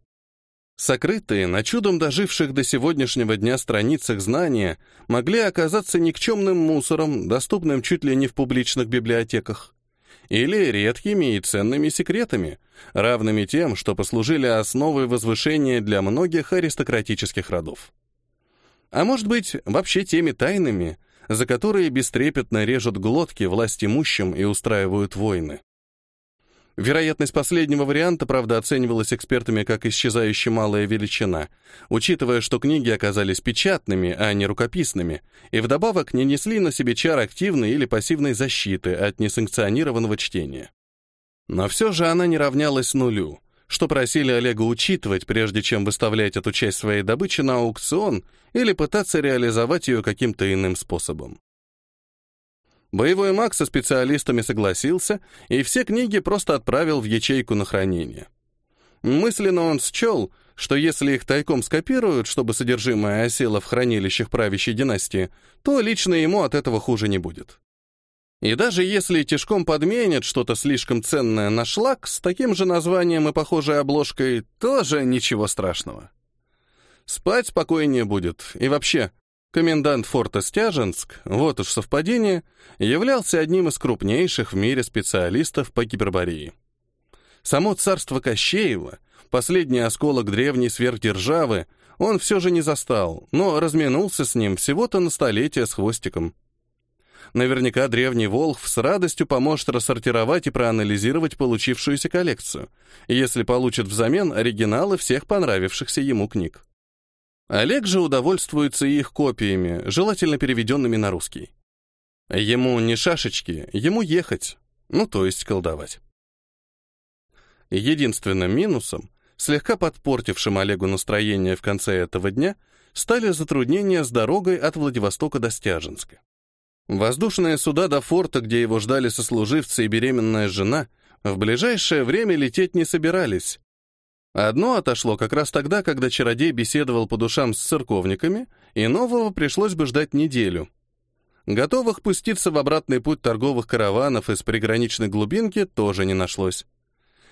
Speaker 1: Сокрытые, на чудом доживших до сегодняшнего дня страницах знания, могли оказаться никчемным мусором, доступным чуть ли не в публичных библиотеках или редкими и ценными секретами, равными тем, что послужили основой возвышения для многих аристократических родов. А может быть, вообще теми тайнами, за которые бестрепетно режут глотки власть имущим и устраивают войны. Вероятность последнего варианта, правда, оценивалась экспертами как исчезающая малая величина, учитывая, что книги оказались печатными, а не рукописными, и вдобавок не несли на себе чар активной или пассивной защиты от несанкционированного чтения. Но все же она не равнялась нулю, что просили Олега учитывать, прежде чем выставлять эту часть своей добычи на аукцион или пытаться реализовать ее каким-то иным способом. Боевой маг со специалистами согласился, и все книги просто отправил в ячейку на хранение. Мысленно он счел, что если их тайком скопируют, чтобы содержимое осело в хранилищах правящей династии, то лично ему от этого хуже не будет. И даже если тишком подменят что-то слишком ценное на шлак с таким же названием и похожей обложкой, тоже ничего страшного. Спать спокойнее будет. И вообще, комендант форта Стяженск, вот уж совпадение, являлся одним из крупнейших в мире специалистов по гипербории. Само царство Кощеева, последний осколок древней сверхдержавы, он все же не застал, но разминулся с ним всего-то на столетие с хвостиком. Наверняка древний Волхв с радостью поможет рассортировать и проанализировать получившуюся коллекцию, если получит взамен оригиналы всех понравившихся ему книг. Олег же удовольствуется их копиями, желательно переведенными на русский. Ему не шашечки, ему ехать, ну то есть колдовать. Единственным минусом, слегка подпортившим Олегу настроение в конце этого дня, стали затруднения с дорогой от Владивостока до Стяженска. Воздушные суда до форта, где его ждали сослуживцы и беременная жена, в ближайшее время лететь не собирались. Одно отошло как раз тогда, когда чародей беседовал по душам с церковниками, и нового пришлось бы ждать неделю. Готовых пуститься в обратный путь торговых караванов из приграничной глубинки тоже не нашлось.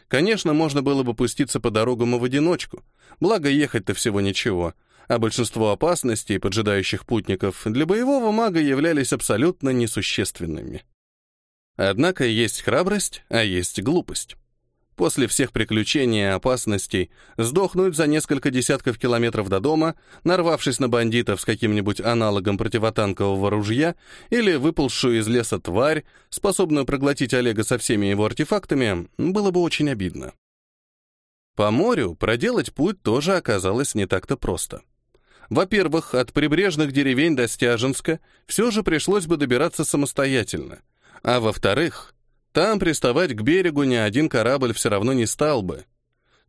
Speaker 1: Конечно, можно было бы пуститься по дорогам и в одиночку, благо ехать-то всего ничего, а большинство опасностей, поджидающих путников, для боевого мага являлись абсолютно несущественными. Однако есть храбрость, а есть глупость. После всех приключений и опасностей сдохнуть за несколько десятков километров до дома, нарвавшись на бандитов с каким-нибудь аналогом противотанкового ружья или выползшую из леса тварь, способную проглотить Олега со всеми его артефактами, было бы очень обидно. По морю проделать путь тоже оказалось не так-то просто. Во-первых, от прибрежных деревень до Стяженска все же пришлось бы добираться самостоятельно. А во-вторых, там приставать к берегу ни один корабль все равно не стал бы.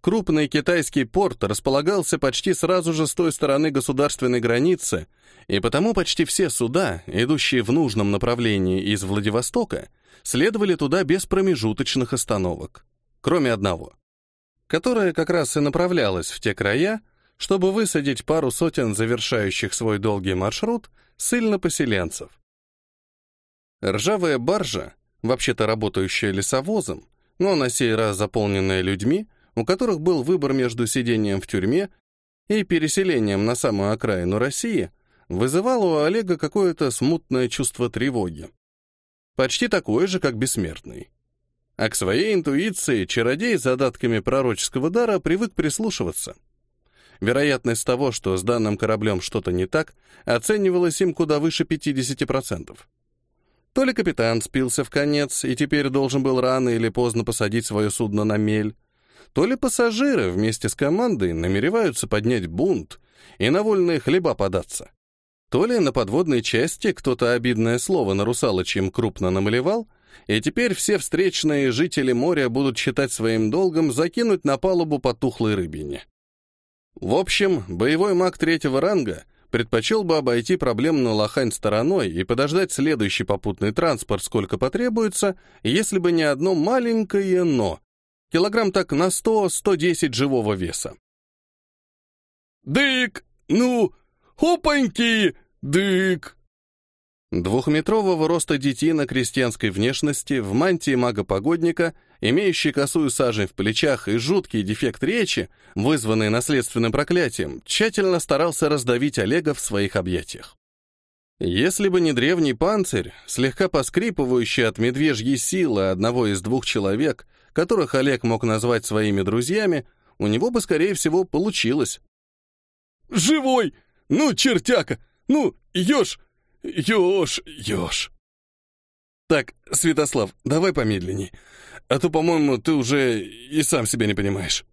Speaker 1: Крупный китайский порт располагался почти сразу же с той стороны государственной границы, и потому почти все суда, идущие в нужном направлении из Владивостока, следовали туда без промежуточных остановок, кроме одного, которое как раз и направлялось в те края, чтобы высадить пару сотен завершающих свой долгий маршрут ссыльно-поселенцев. Ржавая баржа, вообще-то работающая лесовозом, но на сей раз заполненная людьми, у которых был выбор между сидением в тюрьме и переселением на самую окраину России, вызывала у Олега какое-то смутное чувство тревоги. Почти такое же, как бессмертный. А к своей интуиции чародей с задатками пророческого дара привык прислушиваться — Вероятность того, что с данным кораблем что-то не так, оценивалась им куда выше 50%. То ли капитан спился в конец и теперь должен был рано или поздно посадить свое судно на мель, то ли пассажиры вместе с командой намереваются поднять бунт и на вольные хлеба податься. То ли на подводной части кто-то обидное слово на русалочьем крупно намалевал, и теперь все встречные жители моря будут считать своим долгом закинуть на палубу потухлой рыбине. В общем, боевой маг третьего ранга предпочел бы обойти проблемную лохань стороной и подождать следующий попутный транспорт сколько потребуется, если бы не одно маленькое «но». Килограмм так на 100-110 живого веса.
Speaker 2: «Дык! Ну, хопаньки! Дык!»
Speaker 1: Двухметрового роста детина крестьянской внешности в мантии мага-погодника, имеющий косую сажень в плечах и жуткий дефект речи, вызванный наследственным проклятием, тщательно старался раздавить Олега в своих объятиях. Если бы не древний панцирь, слегка поскрипывающий от медвежьей силы одного из двух человек, которых Олег мог назвать своими друзьями, у него бы, скорее всего, получилось.
Speaker 2: «Живой! Ну, чертяка! Ну, ешь! Ёж, ёж.
Speaker 1: Так, Святослав, давай помедленней, а то, по-моему, ты уже и сам себя не понимаешь.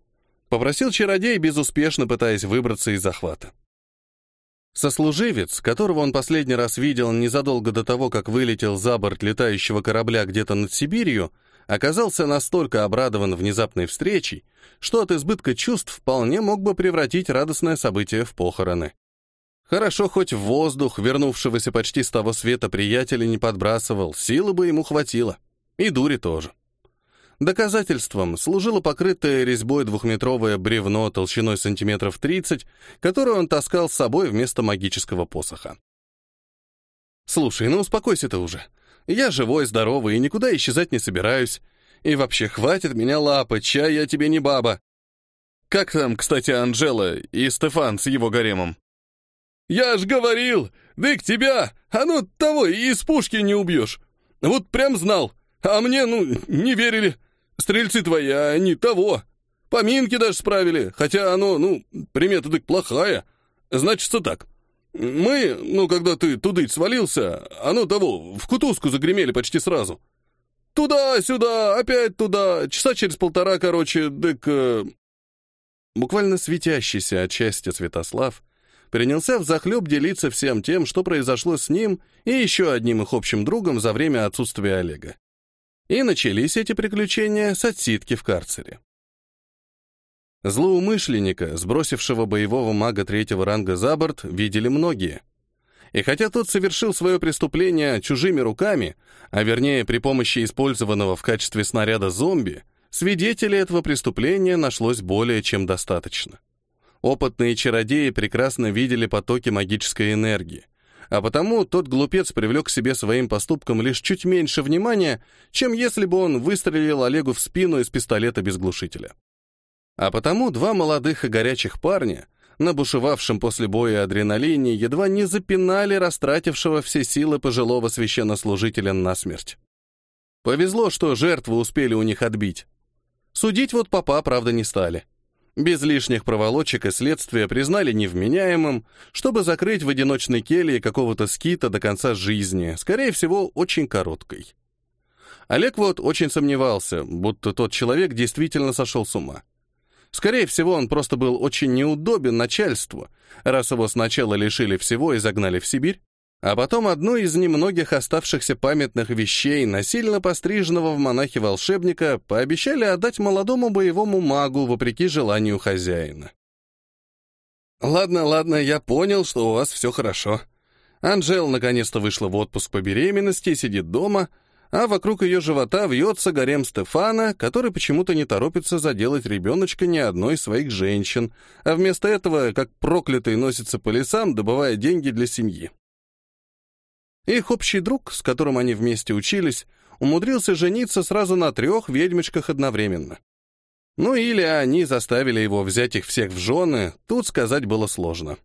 Speaker 1: Попросил чародей, безуспешно пытаясь выбраться из захвата. Сослуживец, которого он последний раз видел незадолго до того, как вылетел за борт летающего корабля где-то над Сибирью, оказался настолько обрадован внезапной встречей, что от избытка чувств вполне мог бы превратить радостное событие в похороны. Хорошо, хоть воздух, вернувшегося почти с того света приятеля, не подбрасывал, силы бы ему хватило. И дури тоже. Доказательством служило покрытое резьбой двухметровое бревно толщиной сантиметров 30, которое он таскал с собой вместо магического посоха. «Слушай, ну успокойся ты уже. Я живой, здоровый и никуда исчезать не собираюсь. И вообще, хватит меня лапать, чай я тебе не баба. Как там, кстати, Анжела и Стефан с его гаремом?»
Speaker 2: «Я ж говорил! Дык тебя! А ну того и из пушки не убьешь! Вот прям знал! А мне, ну, не верили!» Стрельцы твои, а они того. Поминки даже справили, хотя оно, ну, примета так плохая. Значится так. Мы, ну, когда ты тудыть свалился, оно того, в кутузку загремели почти сразу. Туда-сюда, опять туда, часа через полтора, короче, дык... Э...
Speaker 1: Буквально светящийся от счастья Святослав принялся взахлеб делиться всем тем, что произошло с ним и еще одним их общим другом за время отсутствия Олега. И начались эти приключения с отсидки в карцере. Злоумышленника, сбросившего боевого мага третьего ранга за борт, видели многие. И хотя тот совершил свое преступление чужими руками, а вернее при помощи использованного в качестве снаряда зомби, свидетелей этого преступления нашлось более чем достаточно. Опытные чародеи прекрасно видели потоки магической энергии, а потому тот глупец привлек к себе своим поступком лишь чуть меньше внимания, чем если бы он выстрелил Олегу в спину из пистолета без глушителя. А потому два молодых и горячих парня, набушевавшим после боя адреналине, едва не запинали растратившего все силы пожилого священнослужителя насмерть. Повезло, что жертвы успели у них отбить. Судить вот папа, правда, не стали. Без лишних проволочек и следствия признали невменяемым, чтобы закрыть в одиночной келье какого-то скита до конца жизни, скорее всего, очень короткой. Олег вот очень сомневался, будто тот человек действительно сошел с ума. Скорее всего, он просто был очень неудобен начальству, раз его сначала лишили всего и загнали в Сибирь, а потом одну из немногих оставшихся памятных вещей насильно постриженного в монахи волшебника пообещали отдать молодому боевому магу вопреки желанию хозяина. «Ладно, ладно, я понял, что у вас все хорошо. Анжел наконец-то вышла в отпуск по беременности и сидит дома, а вокруг ее живота вьется гарем Стефана, который почему-то не торопится заделать ребеночка ни одной из своих женщин, а вместо этого, как проклятый, носится по лесам, добывая деньги для семьи. Их общий друг, с которым они вместе учились, умудрился жениться сразу на трех ведьмочках одновременно. Ну или они заставили его взять их всех в жены, тут сказать было сложно.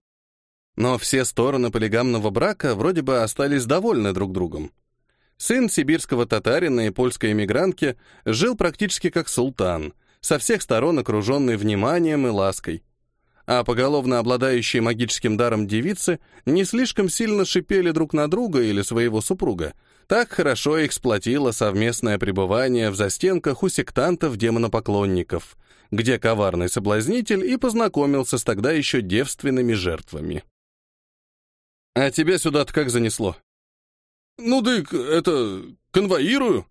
Speaker 1: Но все стороны полигамного брака вроде бы остались довольны друг другом. Сын сибирского татарина и польской эмигрантки жил практически как султан, со всех сторон окруженный вниманием и лаской а поголовно обладающие магическим даром девицы не слишком сильно шипели друг на друга или своего супруга. Так хорошо их сплотило совместное пребывание в застенках у сектантов-демонопоклонников, где коварный соблазнитель и познакомился с тогда еще девственными жертвами. «А тебя сюда-то как занесло?»
Speaker 2: «Ну, дык, это... конвоирую?»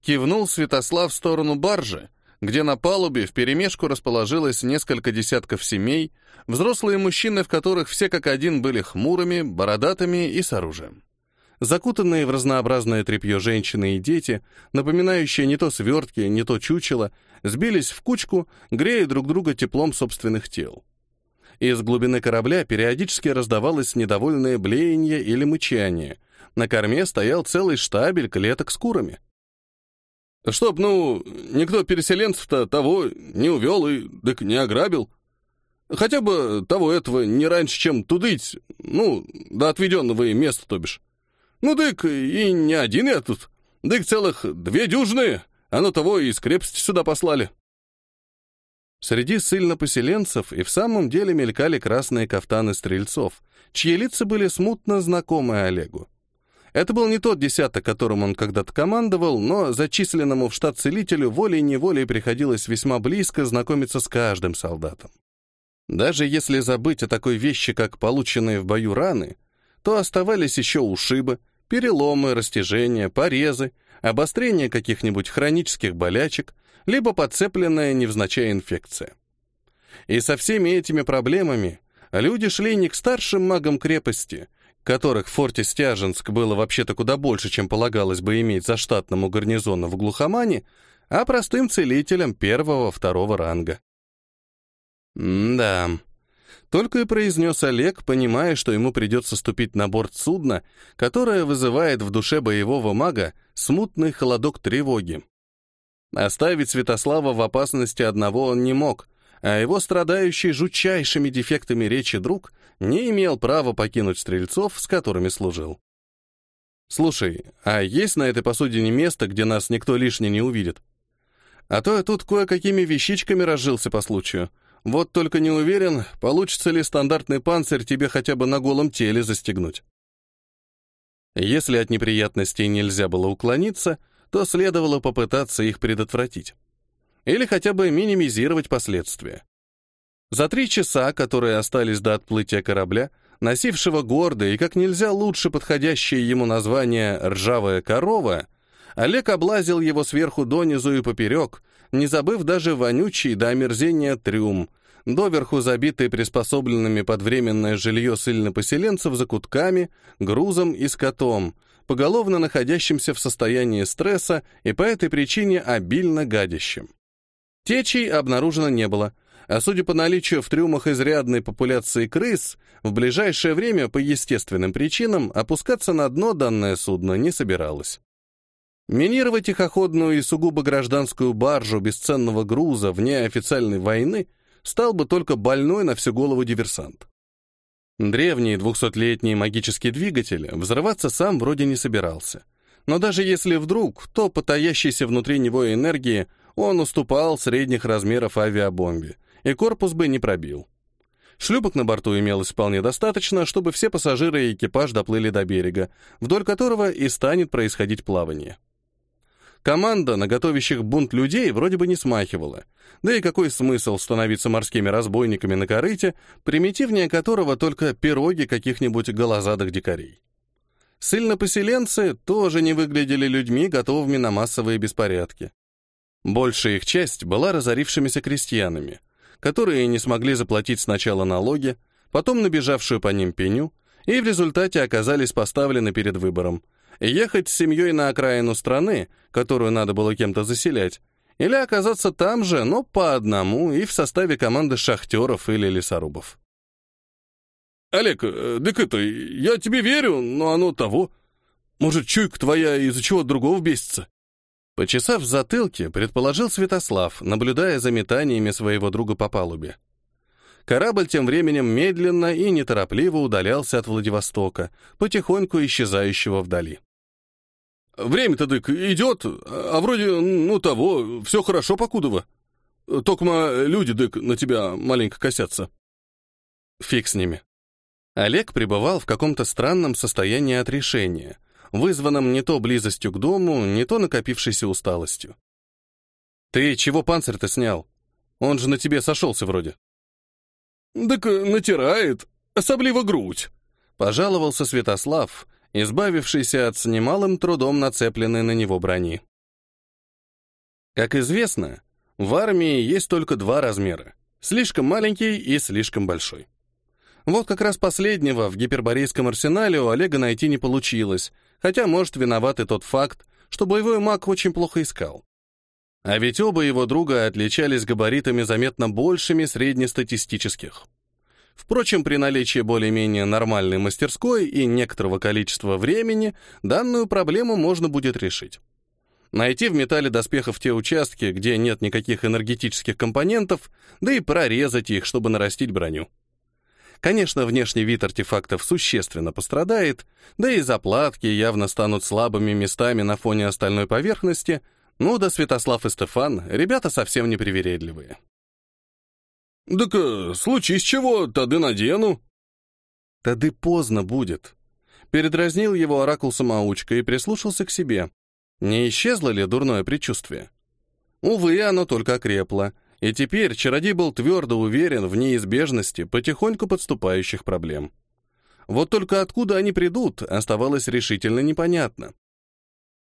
Speaker 1: Кивнул Святослав в сторону баржи, где на палубе вперемешку расположилось несколько десятков семей, взрослые мужчины, в которых все как один были хмурыми, бородатыми и с оружием. Закутанные в разнообразное тряпье женщины и дети, напоминающие не то свертки, не то чучело, сбились в кучку, грея друг друга теплом собственных тел. Из глубины корабля периодически раздавалось недовольное блеяние или мычание. На корме стоял целый штабель клеток с курами.
Speaker 2: Чтоб, ну, никто переселенцев-то того не увел и так не ограбил. Хотя бы того этого не раньше, чем тудыть, ну, до отведенного им места, то бишь. Ну, дык, и не один я тут. Дык целых две дюжины, а ну того и из крепости сюда послали.
Speaker 1: Среди ссыльно-поселенцев и в самом деле мелькали красные кафтаны стрельцов, чьи лица были смутно знакомы Олегу. Это был не тот десяток, которым он когда-то командовал, но зачисленному в штат целителю волей-неволей приходилось весьма близко знакомиться с каждым солдатом. Даже если забыть о такой вещи, как полученные в бою раны, то оставались еще ушибы, переломы, растяжения, порезы, обострение каких-нибудь хронических болячек, либо подцепленная невзначай инфекция. И со всеми этими проблемами люди шли не к старшим магам крепости, которых в форте Стяженск было вообще-то куда больше, чем полагалось бы иметь за штатному гарнизону в глухомане, а простым целителям первого-второго ранга. «Да», — только и произнес Олег, понимая, что ему придется ступить на борт судна, которое вызывает в душе боевого мага смутный холодок тревоги. Оставить Святослава в опасности одного он не мог, а его страдающий жутчайшими дефектами речи друг не имел права покинуть стрельцов, с которыми служил. «Слушай, а есть на этой посудине место, где нас никто лишний не увидит? А то я тут кое-какими вещичками разжился по случаю. Вот только не уверен, получится ли стандартный панцирь тебе хотя бы на голом теле застегнуть». Если от неприятностей нельзя было уклониться, то следовало попытаться их предотвратить или хотя бы минимизировать последствия. За три часа, которые остались до отплытия корабля, носившего гордое и как нельзя лучше подходящее ему название «ржавая корова», Олег облазил его сверху донизу и поперек, не забыв даже вонючий до омерзения трюм, доверху забитый приспособленными под временное жилье ссыльнопоселенцев закутками, грузом и скотом, поголовно находящимся в состоянии стресса и по этой причине обильно гадящим. Течей обнаружено не было, а судя по наличию в трюмах изрядной популяции крыс, в ближайшее время по естественным причинам опускаться на дно данное судно не собиралось. Минировать тихоходную и сугубо гражданскую баржу бесценного груза вне официальной войны стал бы только больной на всю голову диверсант. Древний двухсотлетний магический двигатель взрываться сам вроде не собирался. Но даже если вдруг, то потаящейся внутри него энергии он уступал средних размеров авиабомбе, и корпус бы не пробил. Шлюпок на борту имелось вполне достаточно, чтобы все пассажиры и экипаж доплыли до берега, вдоль которого и станет происходить плавание. Команда на готовящих бунт людей вроде бы не смахивала, да и какой смысл становиться морскими разбойниками на корыте, примитивнее которого только пироги каких-нибудь голозадых дикарей. Ссыльно-поселенцы тоже не выглядели людьми, готовыми на массовые беспорядки. Большая их часть была разорившимися крестьянами, которые не смогли заплатить сначала налоги, потом набежавшую по ним пеню, и в результате оказались поставлены перед выбором – ехать с семьей на окраину страны, которую надо было кем-то заселять, или оказаться там же, но по одному и в составе команды шахтеров или лесорубов.
Speaker 2: «Олег, э, так это, я тебе верю, но оно того. Может, чуйка твоя из-за чего другого бесится?»
Speaker 1: Почесав в затылке, предположил Святослав, наблюдая за метаниями своего друга по палубе. Корабль тем временем медленно и неторопливо удалялся от Владивостока, потихоньку исчезающего вдали.
Speaker 2: «Время-то, дык, идет, а вроде, ну, того, все хорошо покудово. Токма люди, дык, на тебя маленько косятся».
Speaker 1: Фиг с ними. Олег пребывал в каком-то странном состоянии отрешения — вызванном не то близостью к дому, не то накопившейся усталостью. «Ты чего панцирь-то снял? Он же на тебе сошелся вроде».
Speaker 2: «Так натирает, особливо грудь», —
Speaker 1: пожаловался Святослав, избавившийся от с немалым трудом нацепленной на него брони. Как известно, в армии есть только два размера — слишком маленький и слишком большой. Вот как раз последнего в гиперборейском арсенале у Олега найти не получилось, хотя, может, виноват и тот факт, что боевой маг очень плохо искал. А ведь оба его друга отличались габаритами заметно большими среднестатистических. Впрочем, при наличии более-менее нормальной мастерской и некоторого количества времени данную проблему можно будет решить. Найти в металле доспехов те участки, где нет никаких энергетических компонентов, да и прорезать их, чтобы нарастить броню. Конечно, внешний вид артефактов существенно пострадает, да и заплатки явно станут слабыми местами на фоне остальной поверхности, ну да Святослав и Стефан, ребята совсем не привередливые.
Speaker 2: «Так э, случись чего, тады надену».
Speaker 1: «Тады поздно будет». Передразнил его оракул-самоучка и прислушался к себе. Не исчезло ли дурное предчувствие? Увы, оно только окрепло, и теперь чародей был твердо уверен в неизбежности потихоньку подступающих проблем. Вот только откуда они придут, оставалось решительно непонятно.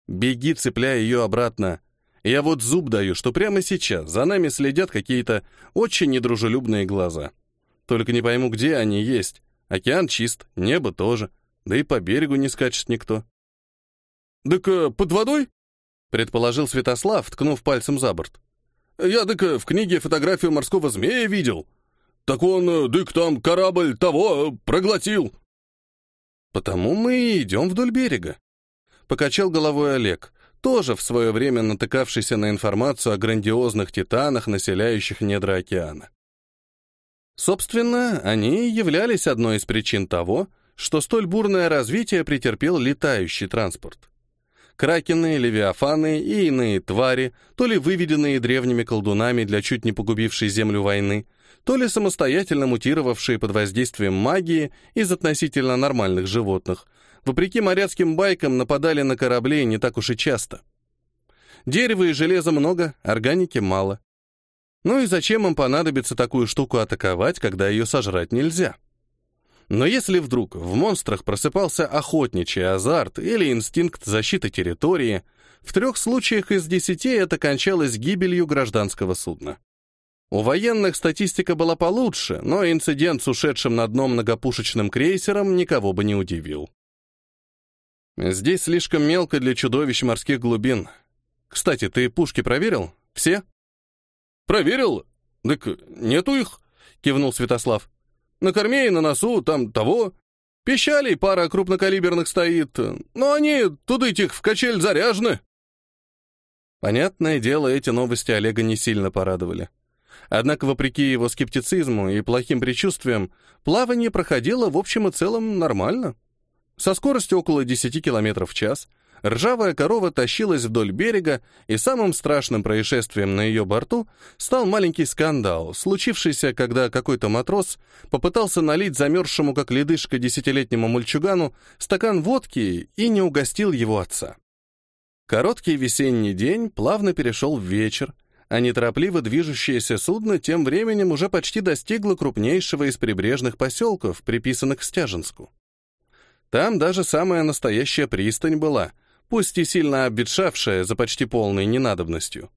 Speaker 1: «Беги, цепляй ее обратно. Я вот зуб даю, что прямо сейчас за нами следят какие-то очень недружелюбные глаза. Только не пойму, где они есть. Океан чист, небо тоже. Да и по берегу не скачет никто.
Speaker 2: «Так э, под водой?»
Speaker 1: — предположил Святослав, ткнув пальцем за борт.
Speaker 2: «Я так э, в книге фотографию морского змея видел. Так он, э, дык там корабль того э, проглотил».
Speaker 1: «Потому мы и идем вдоль берега», — покачал головой Олег, тоже в свое время натыкавшийся на информацию о грандиозных титанах, населяющих недра океана. Собственно, они являлись одной из причин того, что столь бурное развитие претерпел летающий транспорт. Кракены, левиафаны и иные твари, то ли выведенные древними колдунами для чуть не погубившей Землю войны, то ли самостоятельно мутировавшие под воздействием магии из относительно нормальных животных, вопреки моряцким байкам нападали на корабли не так уж и часто. Дерева и железа много, органики мало. Ну и зачем им понадобится такую штуку атаковать, когда ее сожрать нельзя? Но если вдруг в монстрах просыпался охотничий азарт или инстинкт защиты территории, в трех случаях из десяти это кончалось гибелью гражданского судна. У военных статистика была получше, но инцидент с ушедшим на дно многопушечным крейсером никого бы не удивил. Здесь слишком мелко для чудовищ морских глубин. Кстати, ты пушки проверил? Все?
Speaker 2: «Проверил? Так нету их», — кивнул Святослав. «На корме и на носу там того. Пищали пара крупнокалиберных стоит, но они тут этих в качель заряжены».
Speaker 1: Понятное дело, эти новости Олега не сильно порадовали. Однако, вопреки его скептицизму и плохим предчувствиям, плавание проходило в общем и целом нормально. Со скоростью около 10 км в час — Ржавая корова тащилась вдоль берега, и самым страшным происшествием на ее борту стал маленький скандал, случившийся, когда какой-то матрос попытался налить замерзшему, как ледышка, десятилетнему мальчугану стакан водки и не угостил его отца. Короткий весенний день плавно перешел в вечер, а неторопливо движущееся судно тем временем уже почти достигло крупнейшего из прибрежных поселков, приписанных к Стяженску. Там даже самая настоящая пристань была — пусть и сильно обветшавшая за почти полной ненадобностью.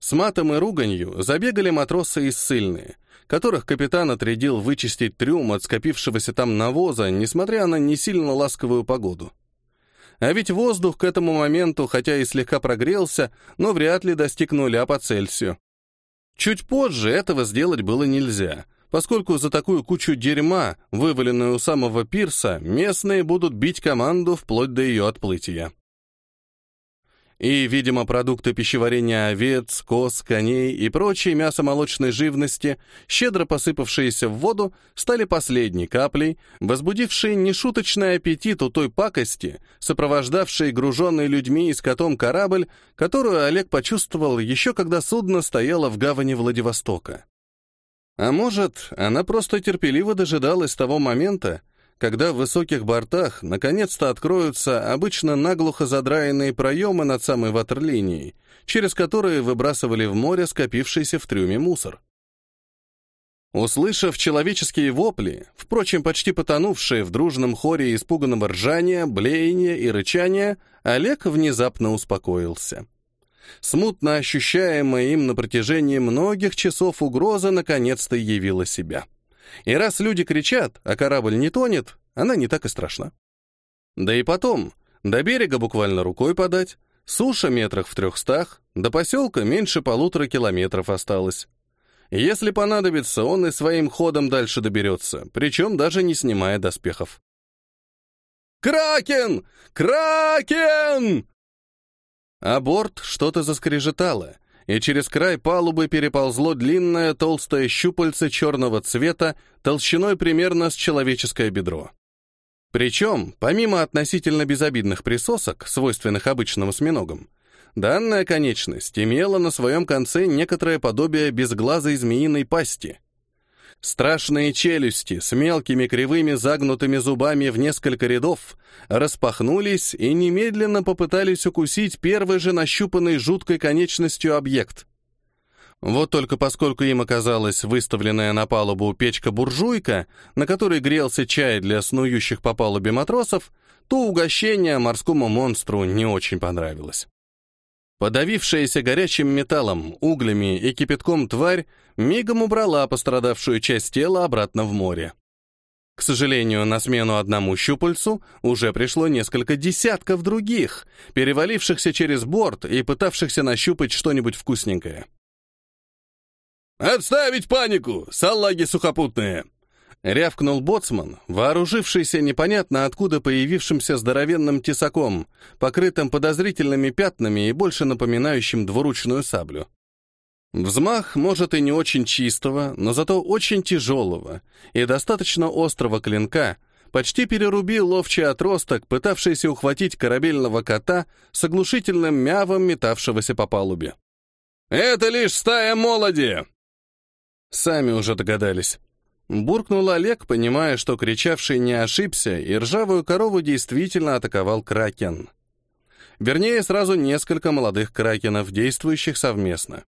Speaker 1: С матом и руганью забегали матросы и ссыльные, которых капитан отрядил вычистить трюм от скопившегося там навоза, несмотря на не сильно ласковую погоду. А ведь воздух к этому моменту, хотя и слегка прогрелся, но вряд ли достиг нуля по Цельсию. Чуть позже этого сделать было нельзя, поскольку за такую кучу дерьма, вываленную у самого пирса, местные будут бить команду вплоть до ее отплытия. И, видимо, продукты пищеварения овец, коз, коней и прочей мясомолочной живности, щедро посыпавшиеся в воду, стали последней каплей, возбудившей нешуточный аппетит у той пакости, сопровождавшей груженный людьми и скотом корабль, которую Олег почувствовал еще когда судно стояло в гавани Владивостока. А может, она просто терпеливо дожидалась того момента, когда в высоких бортах наконец-то откроются обычно наглухо задраенные проемы над самой ватерлинией, через которые выбрасывали в море скопившийся в трюме мусор. Услышав человеческие вопли, впрочем, почти потонувшие в дружном хоре испуганного ржания, блеяния и рычания, Олег внезапно успокоился. Смутно ощущаемая им на протяжении многих часов угроза наконец-то явила себя. И раз люди кричат, а корабль не тонет, она не так и страшна. Да и потом, до берега буквально рукой подать, суша метрах в трехстах, до поселка меньше полутора километров осталось. Если понадобится, он и своим ходом дальше доберется, причем даже не снимая доспехов.
Speaker 2: «Кракен! Кракен!»
Speaker 1: А борт что-то заскрежетало, и через край палубы переползло длинное толстое щупальце черного цвета толщиной примерно с человеческое бедро. Причем, помимо относительно безобидных присосок, свойственных обычным осьминогам, данная конечность имела на своем конце некоторое подобие безглазой змеиной пасти — Страшные челюсти с мелкими кривыми загнутыми зубами в несколько рядов распахнулись и немедленно попытались укусить первый же нащупанный жуткой конечностью объект. Вот только поскольку им оказалась выставленная на палубу печка-буржуйка, на которой грелся чай для снующих по палубе матросов, то угощение морскому монстру не очень понравилось. Подавившаяся горячим металлом, углями и кипятком тварь мигом убрала пострадавшую часть тела обратно в море. К сожалению, на смену одному щупальцу уже пришло несколько десятков других, перевалившихся через борт и пытавшихся нащупать что-нибудь вкусненькое.
Speaker 2: «Отставить панику, салаги сухопутные!»
Speaker 1: Рявкнул боцман, вооружившийся непонятно откуда появившимся здоровенным тесаком, покрытым подозрительными пятнами и больше напоминающим двуручную саблю. Взмах, может, и не очень чистого, но зато очень тяжелого и достаточно острого клинка почти перерубил ловчий отросток, пытавшийся ухватить корабельного кота с оглушительным мявом, метавшегося по палубе.
Speaker 2: «Это лишь стая молоди!»
Speaker 1: Сами уже догадались. Буркнул Олег, понимая, что кричавший не ошибся, и ржавую корову действительно атаковал кракен. Вернее, сразу несколько молодых кракенов, действующих совместно.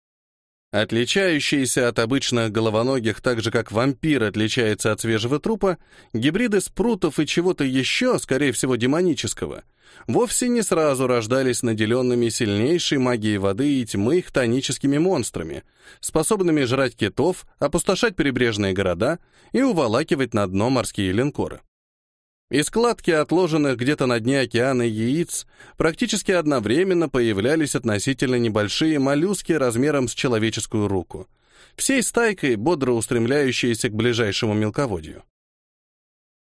Speaker 1: Отличающиеся от обычных головоногих так же, как вампир отличается от свежего трупа, гибриды спрутов и чего-то еще, скорее всего, демонического, вовсе не сразу рождались наделенными сильнейшей магией воды и тьмы хтоническими монстрами, способными жрать китов, опустошать прибрежные города и уволакивать на дно морские линкоры. Из складки отложенных где-то на дне океана яиц практически одновременно появлялись относительно небольшие моллюски размером с человеческую руку, всей стайкой бодро устремляющиеся к ближайшему мелководью.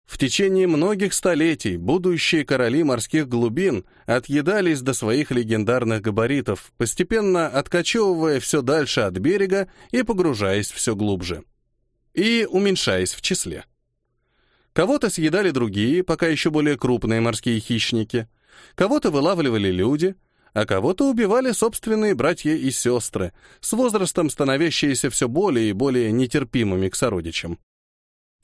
Speaker 1: В течение многих столетий будущие короли морских глубин отъедались до своих легендарных габаритов, постепенно откачевывая все дальше от берега и погружаясь все глубже. И уменьшаясь в числе. Кого-то съедали другие, пока еще более крупные морские хищники, кого-то вылавливали люди, а кого-то убивали собственные братья и сестры, с возрастом становящиеся все более и более нетерпимыми к сородичам.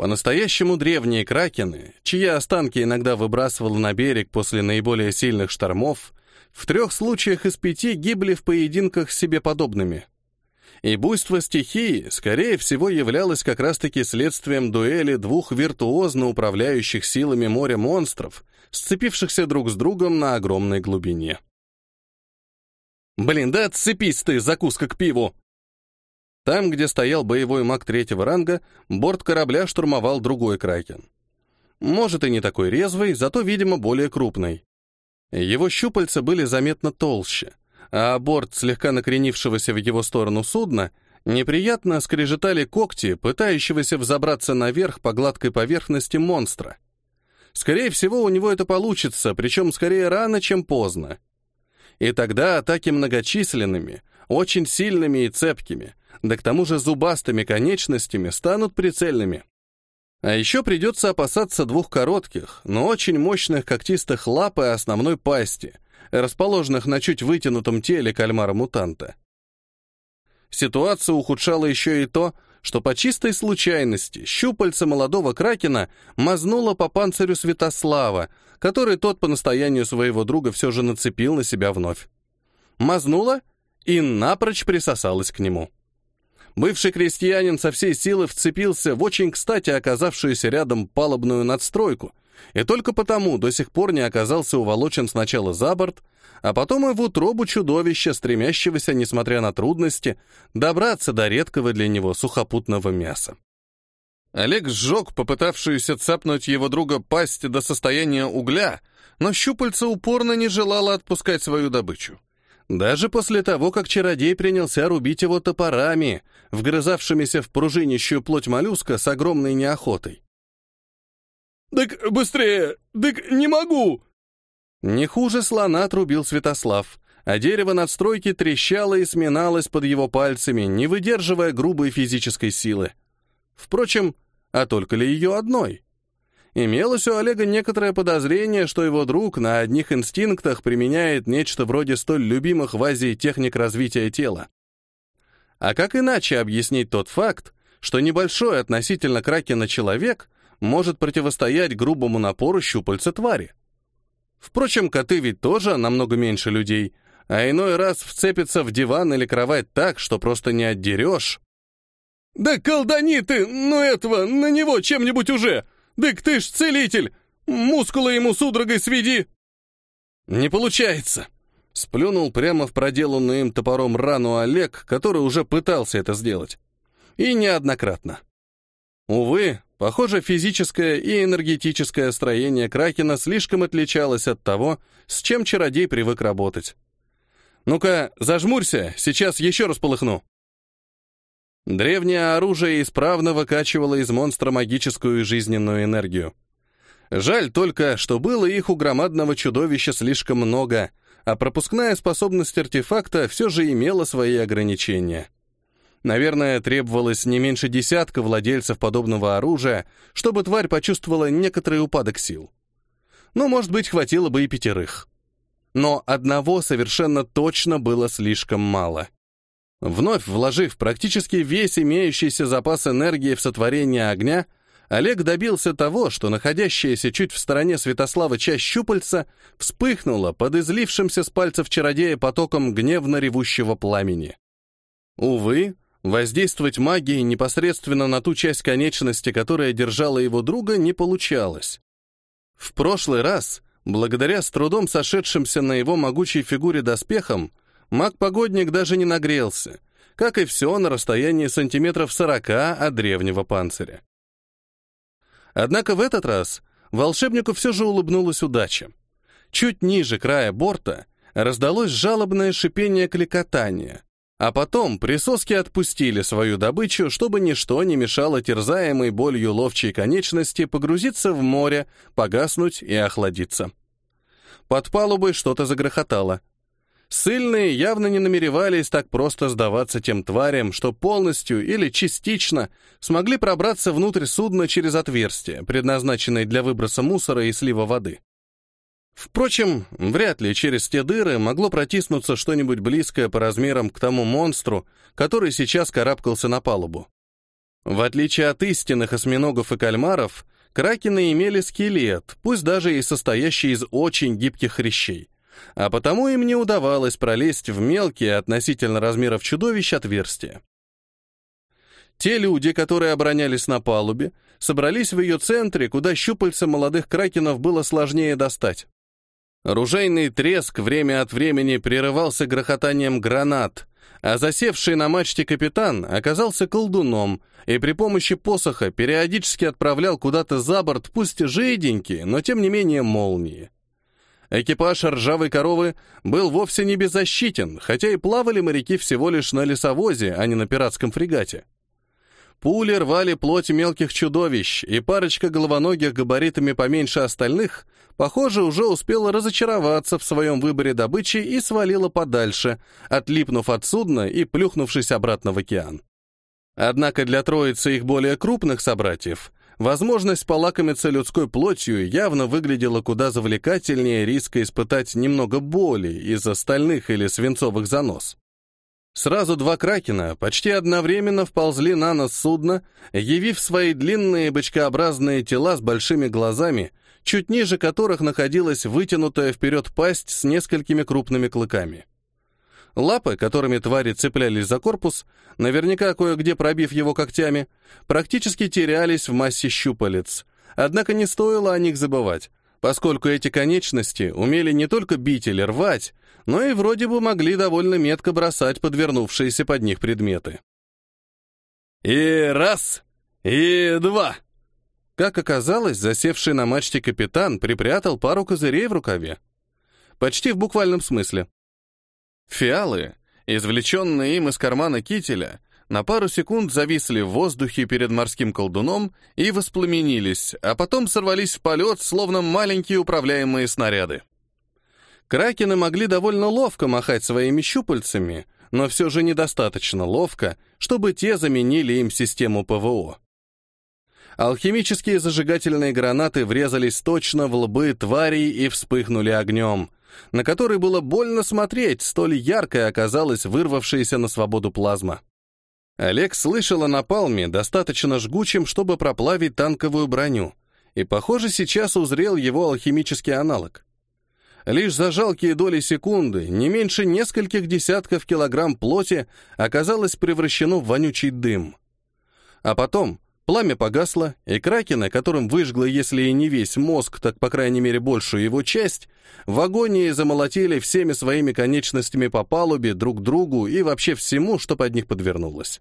Speaker 1: По-настоящему древние кракены, чьи останки иногда выбрасывал на берег после наиболее сильных штормов, в трех случаях из пяти гибли в поединках с себе подобными — и буйство стихии, скорее всего, являлось как раз-таки следствием дуэли двух виртуозно управляющих силами моря монстров, сцепившихся друг с другом на огромной глубине. «Блин, да отцепись ты, закуска к пиву!» Там, где стоял боевой маг третьего ранга, борт корабля штурмовал другой кракен. Может, и не такой резвый, зато, видимо, более крупный. Его щупальца были заметно толще, а борт слегка накренившегося в его сторону судна неприятно скрежетали когти, пытающегося взобраться наверх по гладкой поверхности монстра. Скорее всего, у него это получится, причем скорее рано, чем поздно. И тогда атаки многочисленными, очень сильными и цепкими, да к тому же зубастыми конечностями станут прицельными. А еще придется опасаться двух коротких, но очень мощных когтистых лап и основной пасти — расположенных на чуть вытянутом теле кальмара-мутанта. Ситуацию ухудшало еще и то, что по чистой случайности щупальце молодого кракена мазнуло по панцирю Святослава, который тот по настоянию своего друга все же нацепил на себя вновь. Мазнуло и напрочь присосалось к нему. Бывший крестьянин со всей силы вцепился в очень кстати оказавшуюся рядом палубную надстройку, и только потому до сих пор не оказался уволочен сначала за борт, а потом и в утробу чудовища, стремящегося, несмотря на трудности, добраться до редкого для него сухопутного мяса. Олег сжег попытавшуюся цапнуть его друга пасть до состояния угля, но щупальца упорно не желала отпускать свою добычу. Даже после того, как чародей принялся рубить его топорами, вгрызавшимися в пружинищую плоть моллюска с огромной неохотой.
Speaker 2: «Так быстрее! Так не могу!»
Speaker 1: Не хуже слона отрубил Святослав, а дерево надстройки трещало и сминалось под его пальцами, не выдерживая грубой физической силы. Впрочем, а только ли ее одной? Имелось у Олега некоторое подозрение, что его друг на одних инстинктах применяет нечто вроде столь любимых в Азии техник развития тела. А как иначе объяснить тот факт, что небольшой относительно Кракена человек — может противостоять грубому напору щупальца твари. Впрочем, коты ведь тоже намного меньше людей, а иной раз вцепятся в диван или кровать так, что просто не отдерешь.
Speaker 2: «Да колдани ты, ну этого, на него чем-нибудь уже! Дык ты ж целитель! Мускулы ему судорогой сведи!»
Speaker 1: «Не получается!» Сплюнул прямо в проделанную им топором рану Олег, который уже пытался это сделать. И неоднократно. Увы, похоже, физическое и энергетическое строение Кракена слишком отличалось от того, с чем чародей привык работать. «Ну-ка, зажмурься, сейчас еще раз полыхну». Древнее оружие исправно выкачивало из монстра магическую и жизненную энергию. Жаль только, что было их у громадного чудовища слишком много, а пропускная способность артефакта все же имела свои ограничения. Наверное, требовалось не меньше десятка владельцев подобного оружия, чтобы тварь почувствовала некоторый упадок сил. Ну, может быть, хватило бы и пятерых. Но одного совершенно точно было слишком мало. Вновь вложив практически весь имеющийся запас энергии в сотворение огня, Олег добился того, что находящаяся чуть в стороне Святослава часть щупальца вспыхнула под излившимся с пальцев чародея потоком гневно ревущего пламени. Увы, воздействовать магией непосредственно на ту часть конечности, которая держала его друга, не получалось. В прошлый раз, благодаря с трудом сошедшимся на его могучей фигуре доспехам, маг-погодник даже не нагрелся, как и все на расстоянии сантиметров сорока от древнего панциря. Однако в этот раз волшебнику все же улыбнулась удача. Чуть ниже края борта раздалось жалобное шипение кликотания, а потом присоски отпустили свою добычу, чтобы ничто не мешало терзаемой болью ловчей конечности погрузиться в море, погаснуть и охладиться. Под палубой что-то загрохотало. Сыльные явно не намеревались так просто сдаваться тем тварям, что полностью или частично смогли пробраться внутрь судна через отверстие, предназначенное для выброса мусора и слива воды. Впрочем, вряд ли через те дыры могло протиснуться что-нибудь близкое по размерам к тому монстру, который сейчас карабкался на палубу. В отличие от истинных осьминогов и кальмаров, кракены имели скелет, пусть даже и состоящий из очень гибких хрящей а потому им не удавалось пролезть в мелкие относительно размеров чудовищ отверстия. Те люди, которые оборонялись на палубе, собрались в ее центре, куда щупальца молодых кракенов было сложнее достать. Ружейный треск время от времени прерывался грохотанием гранат, а засевший на мачте капитан оказался колдуном и при помощи посоха периодически отправлял куда-то за борт пусть жиденькие, но тем не менее молнии. Экипаж ржавой коровы был вовсе не беззащитен, хотя и плавали моряки всего лишь на лесовозе, а не на пиратском фрегате. Пули рвали плоть мелких чудовищ, и парочка головоногих габаритами поменьше остальных, похоже, уже успела разочароваться в своем выборе добычи и свалила подальше, отлипнув от судна и плюхнувшись обратно в океан. Однако для троицы их более крупных собратьев Возможность полакомиться людской плотью явно выглядела куда завлекательнее риска испытать немного боли из-за стальных или свинцовых занос. Сразу два кракена почти одновременно вползли на нос судна, явив свои длинные бочкообразные тела с большими глазами, чуть ниже которых находилась вытянутая вперед пасть с несколькими крупными клыками. Лапы, которыми твари цеплялись за корпус, наверняка кое-где пробив его когтями, практически терялись в массе щупалец. Однако не стоило о них забывать, поскольку эти конечности умели не только бить или рвать, но и вроде бы могли довольно метко бросать подвернувшиеся под них предметы. И раз, и два. Как оказалось, засевший на мачте капитан припрятал пару козырей в рукаве. Почти в буквальном смысле. Фиалы, извлеченные им из кармана кителя, на пару секунд зависли в воздухе перед морским колдуном и воспламенились, а потом сорвались в полет, словно маленькие управляемые снаряды. Кракены могли довольно ловко махать своими щупальцами, но все же недостаточно ловко, чтобы те заменили им систему ПВО. Алхимические зажигательные гранаты врезались точно в лбы тварей и вспыхнули огнем, на который было больно смотреть, столь яркой оказалась вырвавшаяся на свободу плазма. Олег слышал о напалме, достаточно жгучем, чтобы проплавить танковую броню, и, похоже, сейчас узрел его алхимический аналог. Лишь за жалкие доли секунды не меньше нескольких десятков килограмм плоти оказалось превращено в вонючий дым. А потом Пламя погасло, и кракена, которым выжгло, если и не весь мозг, так, по крайней мере, большую его часть, в агонии замолотили всеми своими конечностями по палубе, друг другу и вообще всему, что под них подвернулось.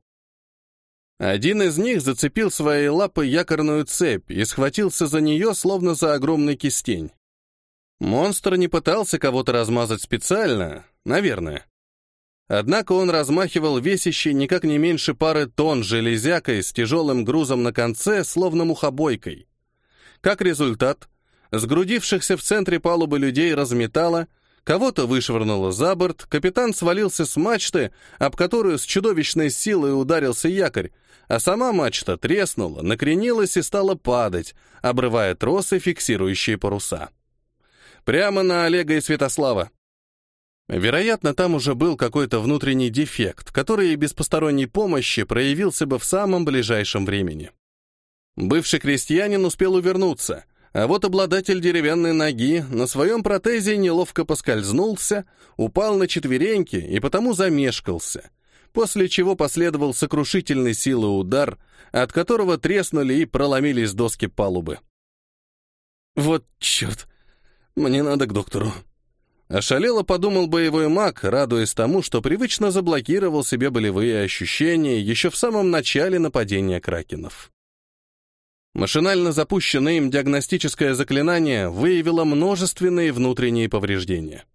Speaker 1: Один из них зацепил своей лапой якорную цепь и схватился за нее, словно за огромный кистень. Монстр не пытался кого-то размазать специально, наверное. Однако он размахивал весящий никак не меньше пары тонн железякой с тяжелым грузом на конце, словно мухобойкой. Как результат, сгрудившихся в центре палубы людей разметало, кого-то вышвырнуло за борт, капитан свалился с мачты, об которую с чудовищной силой ударился якорь, а сама мачта треснула, накренилась и стала падать, обрывая тросы, фиксирующие паруса. Прямо на Олега и Святослава. Вероятно, там уже был какой-то внутренний дефект, который без посторонней помощи проявился бы в самом ближайшем времени. Бывший крестьянин успел увернуться, а вот обладатель деревянной ноги на своем протезе неловко поскользнулся, упал на четвереньки и потому замешкался, после чего последовал сокрушительной силы удар, от которого треснули и проломились доски палубы. «Вот черт! Мне надо к доктору», Ошалело подумал боевой маг, радуясь тому, что привычно заблокировал себе болевые ощущения еще в самом начале нападения кракенов. Машинально запущенное им диагностическое заклинание выявило множественные внутренние повреждения.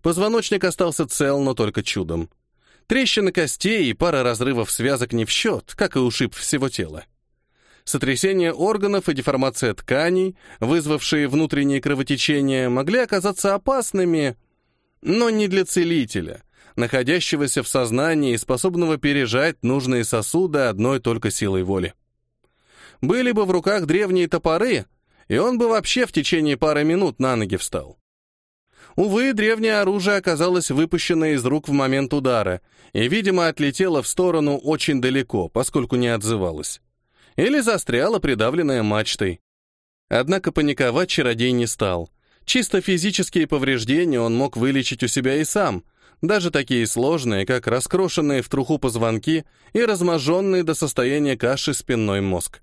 Speaker 1: Позвоночник остался цел, но только чудом. Трещины костей и пара разрывов связок не в счет, как и ушиб всего тела. Сотрясение органов и деформация тканей, вызвавшие внутренние кровотечения, могли оказаться опасными, но не для целителя, находящегося в сознании и способного пережать нужные сосуды одной только силой воли. Были бы в руках древние топоры, и он бы вообще в течение пары минут на ноги встал. Увы, древнее оружие оказалось выпущено из рук в момент удара и, видимо, отлетело в сторону очень далеко, поскольку не отзывалось или застряла, придавленная мачтой. Однако паниковать чародей не стал. Чисто физические повреждения он мог вылечить у себя и сам, даже такие сложные, как раскрошенные в труху позвонки и разможенный до состояния каши спинной мозг.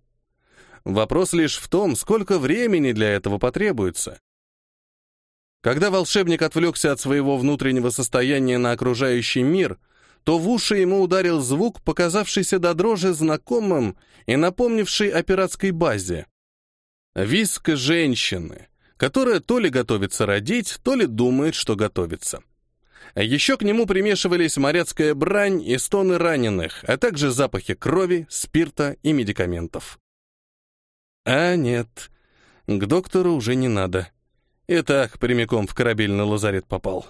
Speaker 1: Вопрос лишь в том, сколько времени для этого потребуется. Когда волшебник отвлекся от своего внутреннего состояния на окружающий мир — то в уши ему ударил звук, показавшийся до дрожи знакомым и напомнивший о пиратской базе. Виск женщины, которая то ли готовится родить, то ли думает, что готовится. Еще к нему примешивались моряцкая брань и стоны раненых, а также запахи крови, спирта и медикаментов. А нет, к доктору уже не надо. И так прямиком в корабельный лазарет попал.